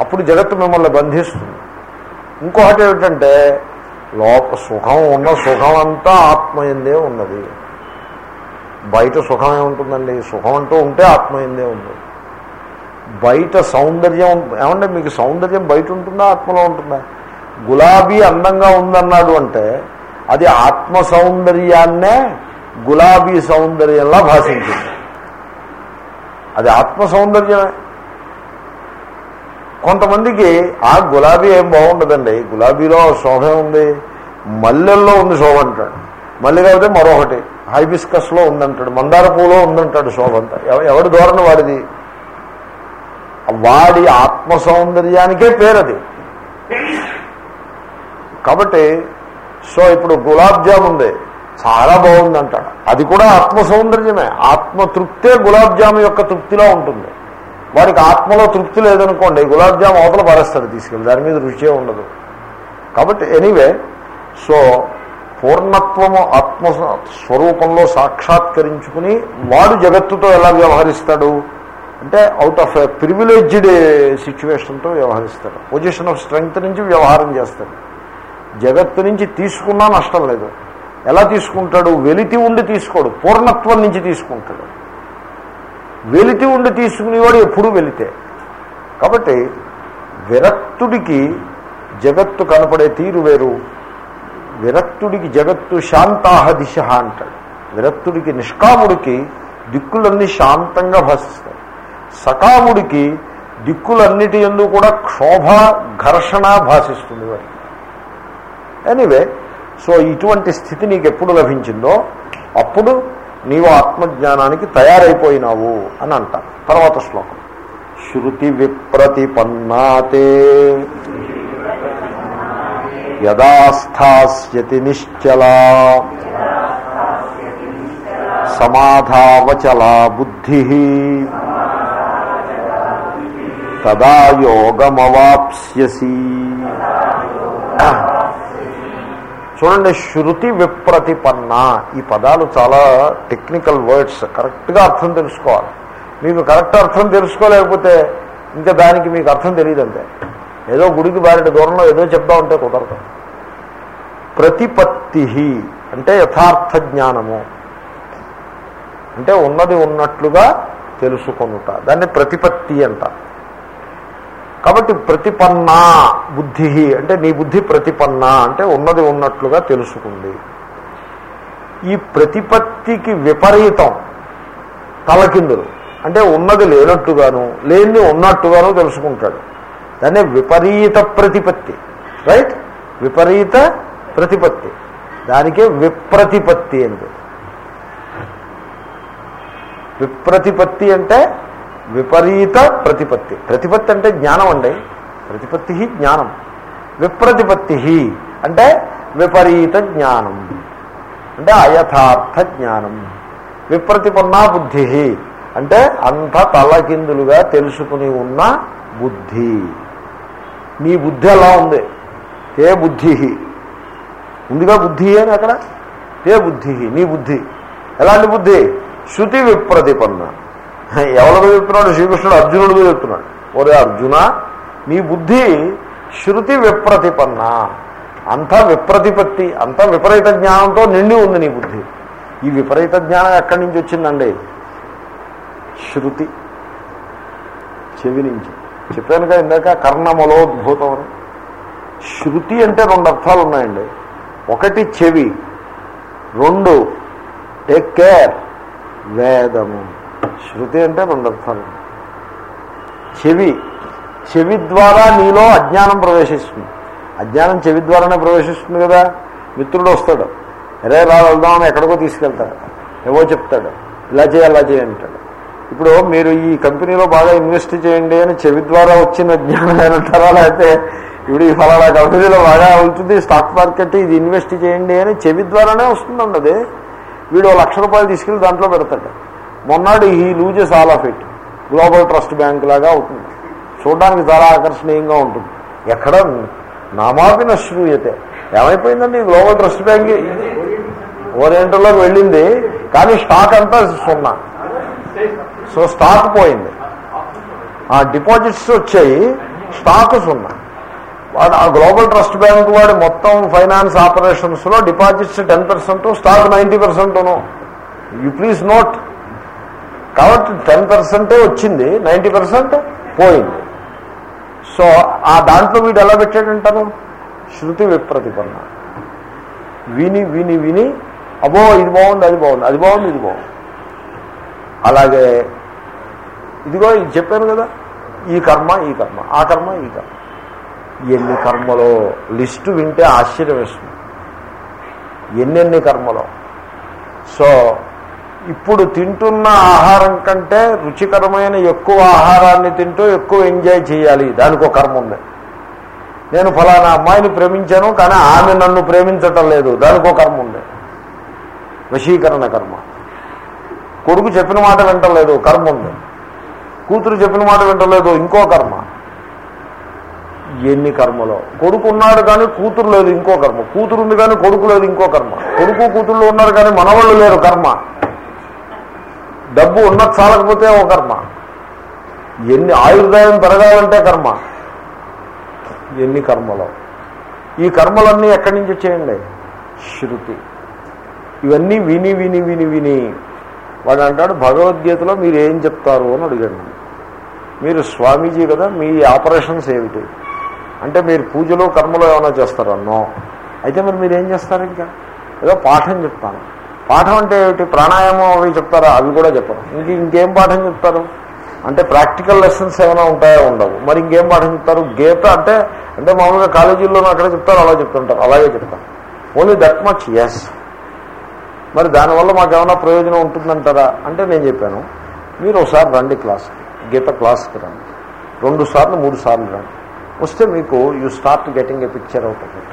అప్పుడు జగత్తు మిమ్మల్ని బంధిస్తుంది. ఇంకొకటి ఏమిటంటే లోప సుఖం ఉన్న సుఖం అంతా ఆత్మయందే ఉన్నది. బయట సుఖమే ఉంటుందండి సుఖం అంటూ ఉంటే ఆత్మయందే ఉంది. బయట సౌందర్యం ఏమంటే మీకు సౌందర్యం బయట ఉంటుందా ఆత్మలో ఉంటుందా? గులాబీ అందంగా ఉందన్నాడు అంటే అది ఆత్మ సౌందర్యాన్నే గులాబీ సౌందర్యంలా భాషించింది. అది ఆత్మ సౌందర్యమే. కొంతమందికి ఆ గులాబీ ఏం బాగుండదండి? గులాబీలో శోభ ఉంది మల్లెల్లో ఉంది శోభ అంటాడు. మల్లె కాబట్టి మరొకటి హైబిస్కస్లో ఉందంటాడు మందార పూలో ఉందంటాడు శోభ అంతా ఎవడి ధోరణి వాడిది? వాడి ఆత్మ సౌందర్యానికే పేరది. కాబట్టి సో ఇప్పుడు గులాబ్ జామ్ ఉంది. చాలా బాగుంది అంటాడు అది కూడా ఆత్మ సౌందర్యమే. ఆత్మ తృప్తే గులాబ్ జామ్ యొక్క తృప్తిలో ఉంటుంది. వాడికి ఆత్మలో తృప్తి లేదనుకోండి గులాబ్ జామ్ అవతల పరేస్తాడు తీసుకెళ్ళి. దాని మీద రుచే ఉండదు. కాబట్టి ఎనీవే సో పూర్ణత్వము ఆత్మ స్వరూపంలో సాక్షాత్కరించుకుని వాడు జగత్తుతో ఎలా వ్యవహరిస్తాడు? అంటే అవుట్ ఆఫ్ ప్రివిలేజ్డ్ సిచ్యువేషన్తో వ్యవహరిస్తాడు. పొజిషన్ ఆఫ్ స్ట్రెంగ్త్ నుంచి వ్యవహారం చేస్తాడు. జగత్తు నుంచి తీసుకున్నా నష్టం లేదు. ఎలా తీసుకుంటాడు? వెలితి ఉండి తీసుకోడు. పూర్ణత్వం నుంచి తీసుకుంటాడు. వెలితి ఉండి తీసుకునేవాడు ఎప్పుడూ వెళితే కాబట్టి విరక్తుడికి జగత్తు కనపడే తీరు వేరు. విరక్తుడికి జగత్తు శాంతాహ దిశ అంటాడు. విరక్తుడికి నిష్కాముడికి దిక్కులన్నీ శాంతంగా భాషిస్తాయి. సకాముడికి దిక్కులన్నిటి ఎందు కూడా క్షోభ ఘర్షణ భాషిస్తుంది వారికి ఎనీవే సో ఇటువంటి స్థితి నీకు ఎప్పుడు లభించిందో అప్పుడు నీవు ఆత్మజ్ఞానానికి తయారైపోయినావు అని అంటారు తర్వాత శ్లోకం. శృతి విప్రతిపన్నాతే యదా స్థాస్యతి నిశ్చలా సమాధావచలా బుద్ధి తదా యోగమవాప్స్యసి చూడండి శృతి విప్రతిపన్న. ఈ పదాలు చాలా టెక్నికల్ వర్డ్స్ కరెక్ట్గా అర్థం తెలుసుకోవాలి. మీకు కరెక్ట్ అర్థం తెలుసుకోలేకపోతే ఇంకా దానికి మీకు అర్థం తెలియదంతే. ఏదో గుడికి బారిన దూరంలో ఏదో చెప్తా ఉంటే కుదరదు. ప్రతిపత్తి అంటే యథార్థ జ్ఞానము. అంటే ఉన్నది ఉన్నట్లుగా తెలుసుకొనుట. దాన్ని ప్రతిపత్తి అంట కాబట్టి ప్రతిపన్న బుద్ధి అంటే నీ బుద్ధి ప్రతిపన్న అంటే ఉన్నది ఉన్నట్లుగా తెలుసుకుంది. ఈ ప్రతిపత్తికి విపరీతం తలకిందులు. అంటే ఉన్నది లేనట్టుగాను లేనిది ఉన్నట్టుగాను తెలుసుకుంటాడు. దాన్ని విపరీత ప్రతిపత్తి. రైట్? విపరీత ప్రతిపత్తి. దానికే విప్రతిపత్తి అంటే విప్రతిపత్తి అంటే విపరీత ప్రతిపత్తి. ప్రతిపత్తి అంటే జ్ఞానం అండి. ప్రతిపత్తి జ్ఞానం. విప్రతిపత్తి అంటే విపరీత జ్ఞానం. అంటే అయథార్థ జ్ఞానం. విప్రతిపన్నా బుద్ధి అంటే అంత తలకిందులుగా తెలుసుకుని ఉన్న బుద్ధి. నీ బుద్ధి ఎలా ఉంది? ఏ బుద్ధి ఉందిగా బుద్ధి అని అక్కడ? ఏ బుద్ధి నీ బుద్ధి. ఎలాంటి బుద్ధి? శృతి విప్రతిపన్న. ఎవరితో చెప్తున్నాడు? శ్రీకృష్ణుడు అర్జునుడితో చెప్తున్నాడు. ఒరే అర్జున నీ బుద్ధి శృతి విప్రతిపన్న. అంతా విప్రతిపత్తి అంతా విపరీత జ్ఞానంతో నిండి ఉంది నీ బుద్ధి. ఈ విపరీత జ్ఞానం ఎక్కడి నుంచి వచ్చిందండి? శృతి. చెవి నుంచి. చెప్పాను కదా ఇందాక కర్ణమలోద్భూతం అని. శృతి అంటే రెండు అర్థాలు ఉన్నాయండి. ఒకటి చెవి రెండు టేక్ కేర్ వేదము. శృతి అంటే రెండు అర్థాలు చెవి చెవి ద్వారా నీలో అజ్ఞానం ప్రవేశిస్తుంది. అజ్ఞానం చెవి ద్వారానే ప్రవేశిస్తుంది కదా? మిత్రుడు వస్తాడు. అరే రా వెళ్దామని ఎక్కడికో తీసుకెళ్తాడు. ఏవో చెప్తాడు. ఇలా చేయి అలా చేయి అంటాడు. ఇప్పుడు మీరు ఈ కంపెనీలో బాగా ఇన్వెస్ట్ చేయండి అని చెవి ద్వారా వచ్చిన జ్ఞానం అంటారా? లేకపోతే ఇప్పుడు ఈ ఫలానా కంపెనీలో బాగా ఉంటుంది స్టాక్ మార్కెట్ ఇది ఇన్వెస్ట్ చేయండి అని చెవి ద్వారానే వస్తుందండి అది. వీడు లక్ష రూపాయలు తీసుకెళ్ళి దాంట్లో పెడతాడు. మొన్నాడు ఈ loses all of it. Global trust bank లాగా అవుతుంది చూడడానికి చాలా ఆకర్షణీయంగా ఉంటుంది. ఎక్కడ నామాపి శ్రూయతే ఏమైపోయిందండి ఈ గ్లోబల్ ట్రస్ట్ బ్యాంక్? ఓరియంటల్లోకి వెళ్ళింది కానీ స్టాక్ అంతా సున్నా. సో స్టాక్ పోయింది. ఆ డిపాజిట్స్ వచ్చాయి స్టాక్ సున్నా. వాడు ఆ గ్లోబల్ ట్రస్ట్ బ్యాంక్ వాడు మొత్తం finance ఆపరేషన్స్లో deposits ten percent stock ninety పర్సెంట్ను. You please note కాబట్టి టెన్ పర్సెంటే వచ్చింది నైంటీ పర్సెంట్ పోయింది. సో ఆ దాంట్లో వీడు ఎలా పెట్టాడంటారు? శృతి విప్రతిపన్న. విని విని విని అబో ఇది బాగుంది అది బాగుంది అది బాగుంది ఇది బాగుంది. అలాగే ఇదిగో ఇది చెప్పాను కదా ఈ కర్మ ఈ కర్మ ఆ కర్మ ఈ కర్మ. ఎన్ని కర్మలో లిస్టు వింటే ఆశ్చర్యం వేస్తుంది. ఎన్నెన్ని కర్మలో. సో ఇప్పుడు తింటున్న ఆహారం కంటే రుచికరమైన ఎక్కువ ఆహారాన్ని తింటూ ఎక్కువ ఎంజాయ్ చేయాలి. దానికి ఒక కర్మ ఉంది. నేను ఫలానా అమ్మాయిని ప్రేమించాను కానీ ఆమె నన్ను ప్రేమించటం లేదు. దానికి ఒక కర్మ ఉంది. వశీకరణ కర్మ. కొడుకు చెప్పిన మాట వింటలేదు కర్మ ఉంది. కూతురు చెప్పిన మాట వింటలేదు ఇంకో కర్మ. ఎన్ని కర్మలో? కొడుకు ఉన్నాడు కానీ కూతురు లేదు ఇంకో కర్మ. కూతురు ఉంది కానీ కొడుకు లేదు ఇంకో కర్మ. కొడుకు కూతుళ్ళు ఉన్నారు కానీ మనవాళ్ళు లేరు కర్మ. డబ్బు ఉన్నది చాలకపోతే ఓ కర్మ. ఎన్ని ఆయుర్దాయం పెరగాలంటే కర్మ. ఎన్ని కర్మలో. ఈ కర్మలన్నీ ఎక్కడి నుంచి వచ్చేయండి? శృతి. ఇవన్నీ విని విని విని విని. వాడు అంటాడు భగవద్గీతలో మీరు ఏం చెప్తారు అని అడిగాడు. మీరు స్వామీజీ కదా మీ ఆపరేషన్స్ ఏమిటి? అంటే మీరు పూజలో కర్మలో ఏమైనా చేస్తారన్నో అయితే మరి మీరు ఏం చేస్తారు ఇంకా? ఏదో పాఠం చెప్తాను. పాఠం అంటే ఏమిటి? ప్రాణాయామం అవి చెప్తారా? అవి కూడా చెప్పరు. ఇంక ఇంకేం పాఠం చెప్తారు? అంటే ప్రాక్టికల్ లెసన్స్ ఏమైనా ఉంటాయో? ఉండవు. మరి ఇంకేం పాఠం చెప్తారు? గీత అంటే అంటే మామూలుగా కాలేజీల్లోనూ అక్కడ చెప్తారు అలా చెప్తుంటారు. అలాగే చెప్తారు. ఓన్లీ దట్ మచ్ ఎస్ మరి దానివల్ల మాకు ఏమైనా ప్రయోజనం ఉంటుందంటారా? అంటే నేను చెప్పాను. మీరు ఒకసారి రండి క్లాస్ గీత క్లాస్కి రండి. రెండు సార్లు మూడు సార్లు రండి. వస్తే మీకు you start getting a picture అవుతుంది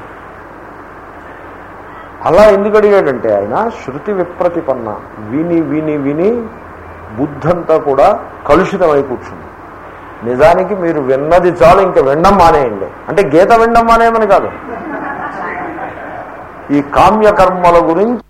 అలా ఎందుకు అడిగాడంటే ఆయన శృతి విప్రతిపన్న విని విని విని బుద్ధంతా కూడా కలుషితమై కూర్చుంది. నిజానికి మీరు విన్నది చాలు ఇంకా వినడం మానేయండి. అంటే గీత వినడం మానేయమని కాదు. ఈ కామ్యకర్మల గురించి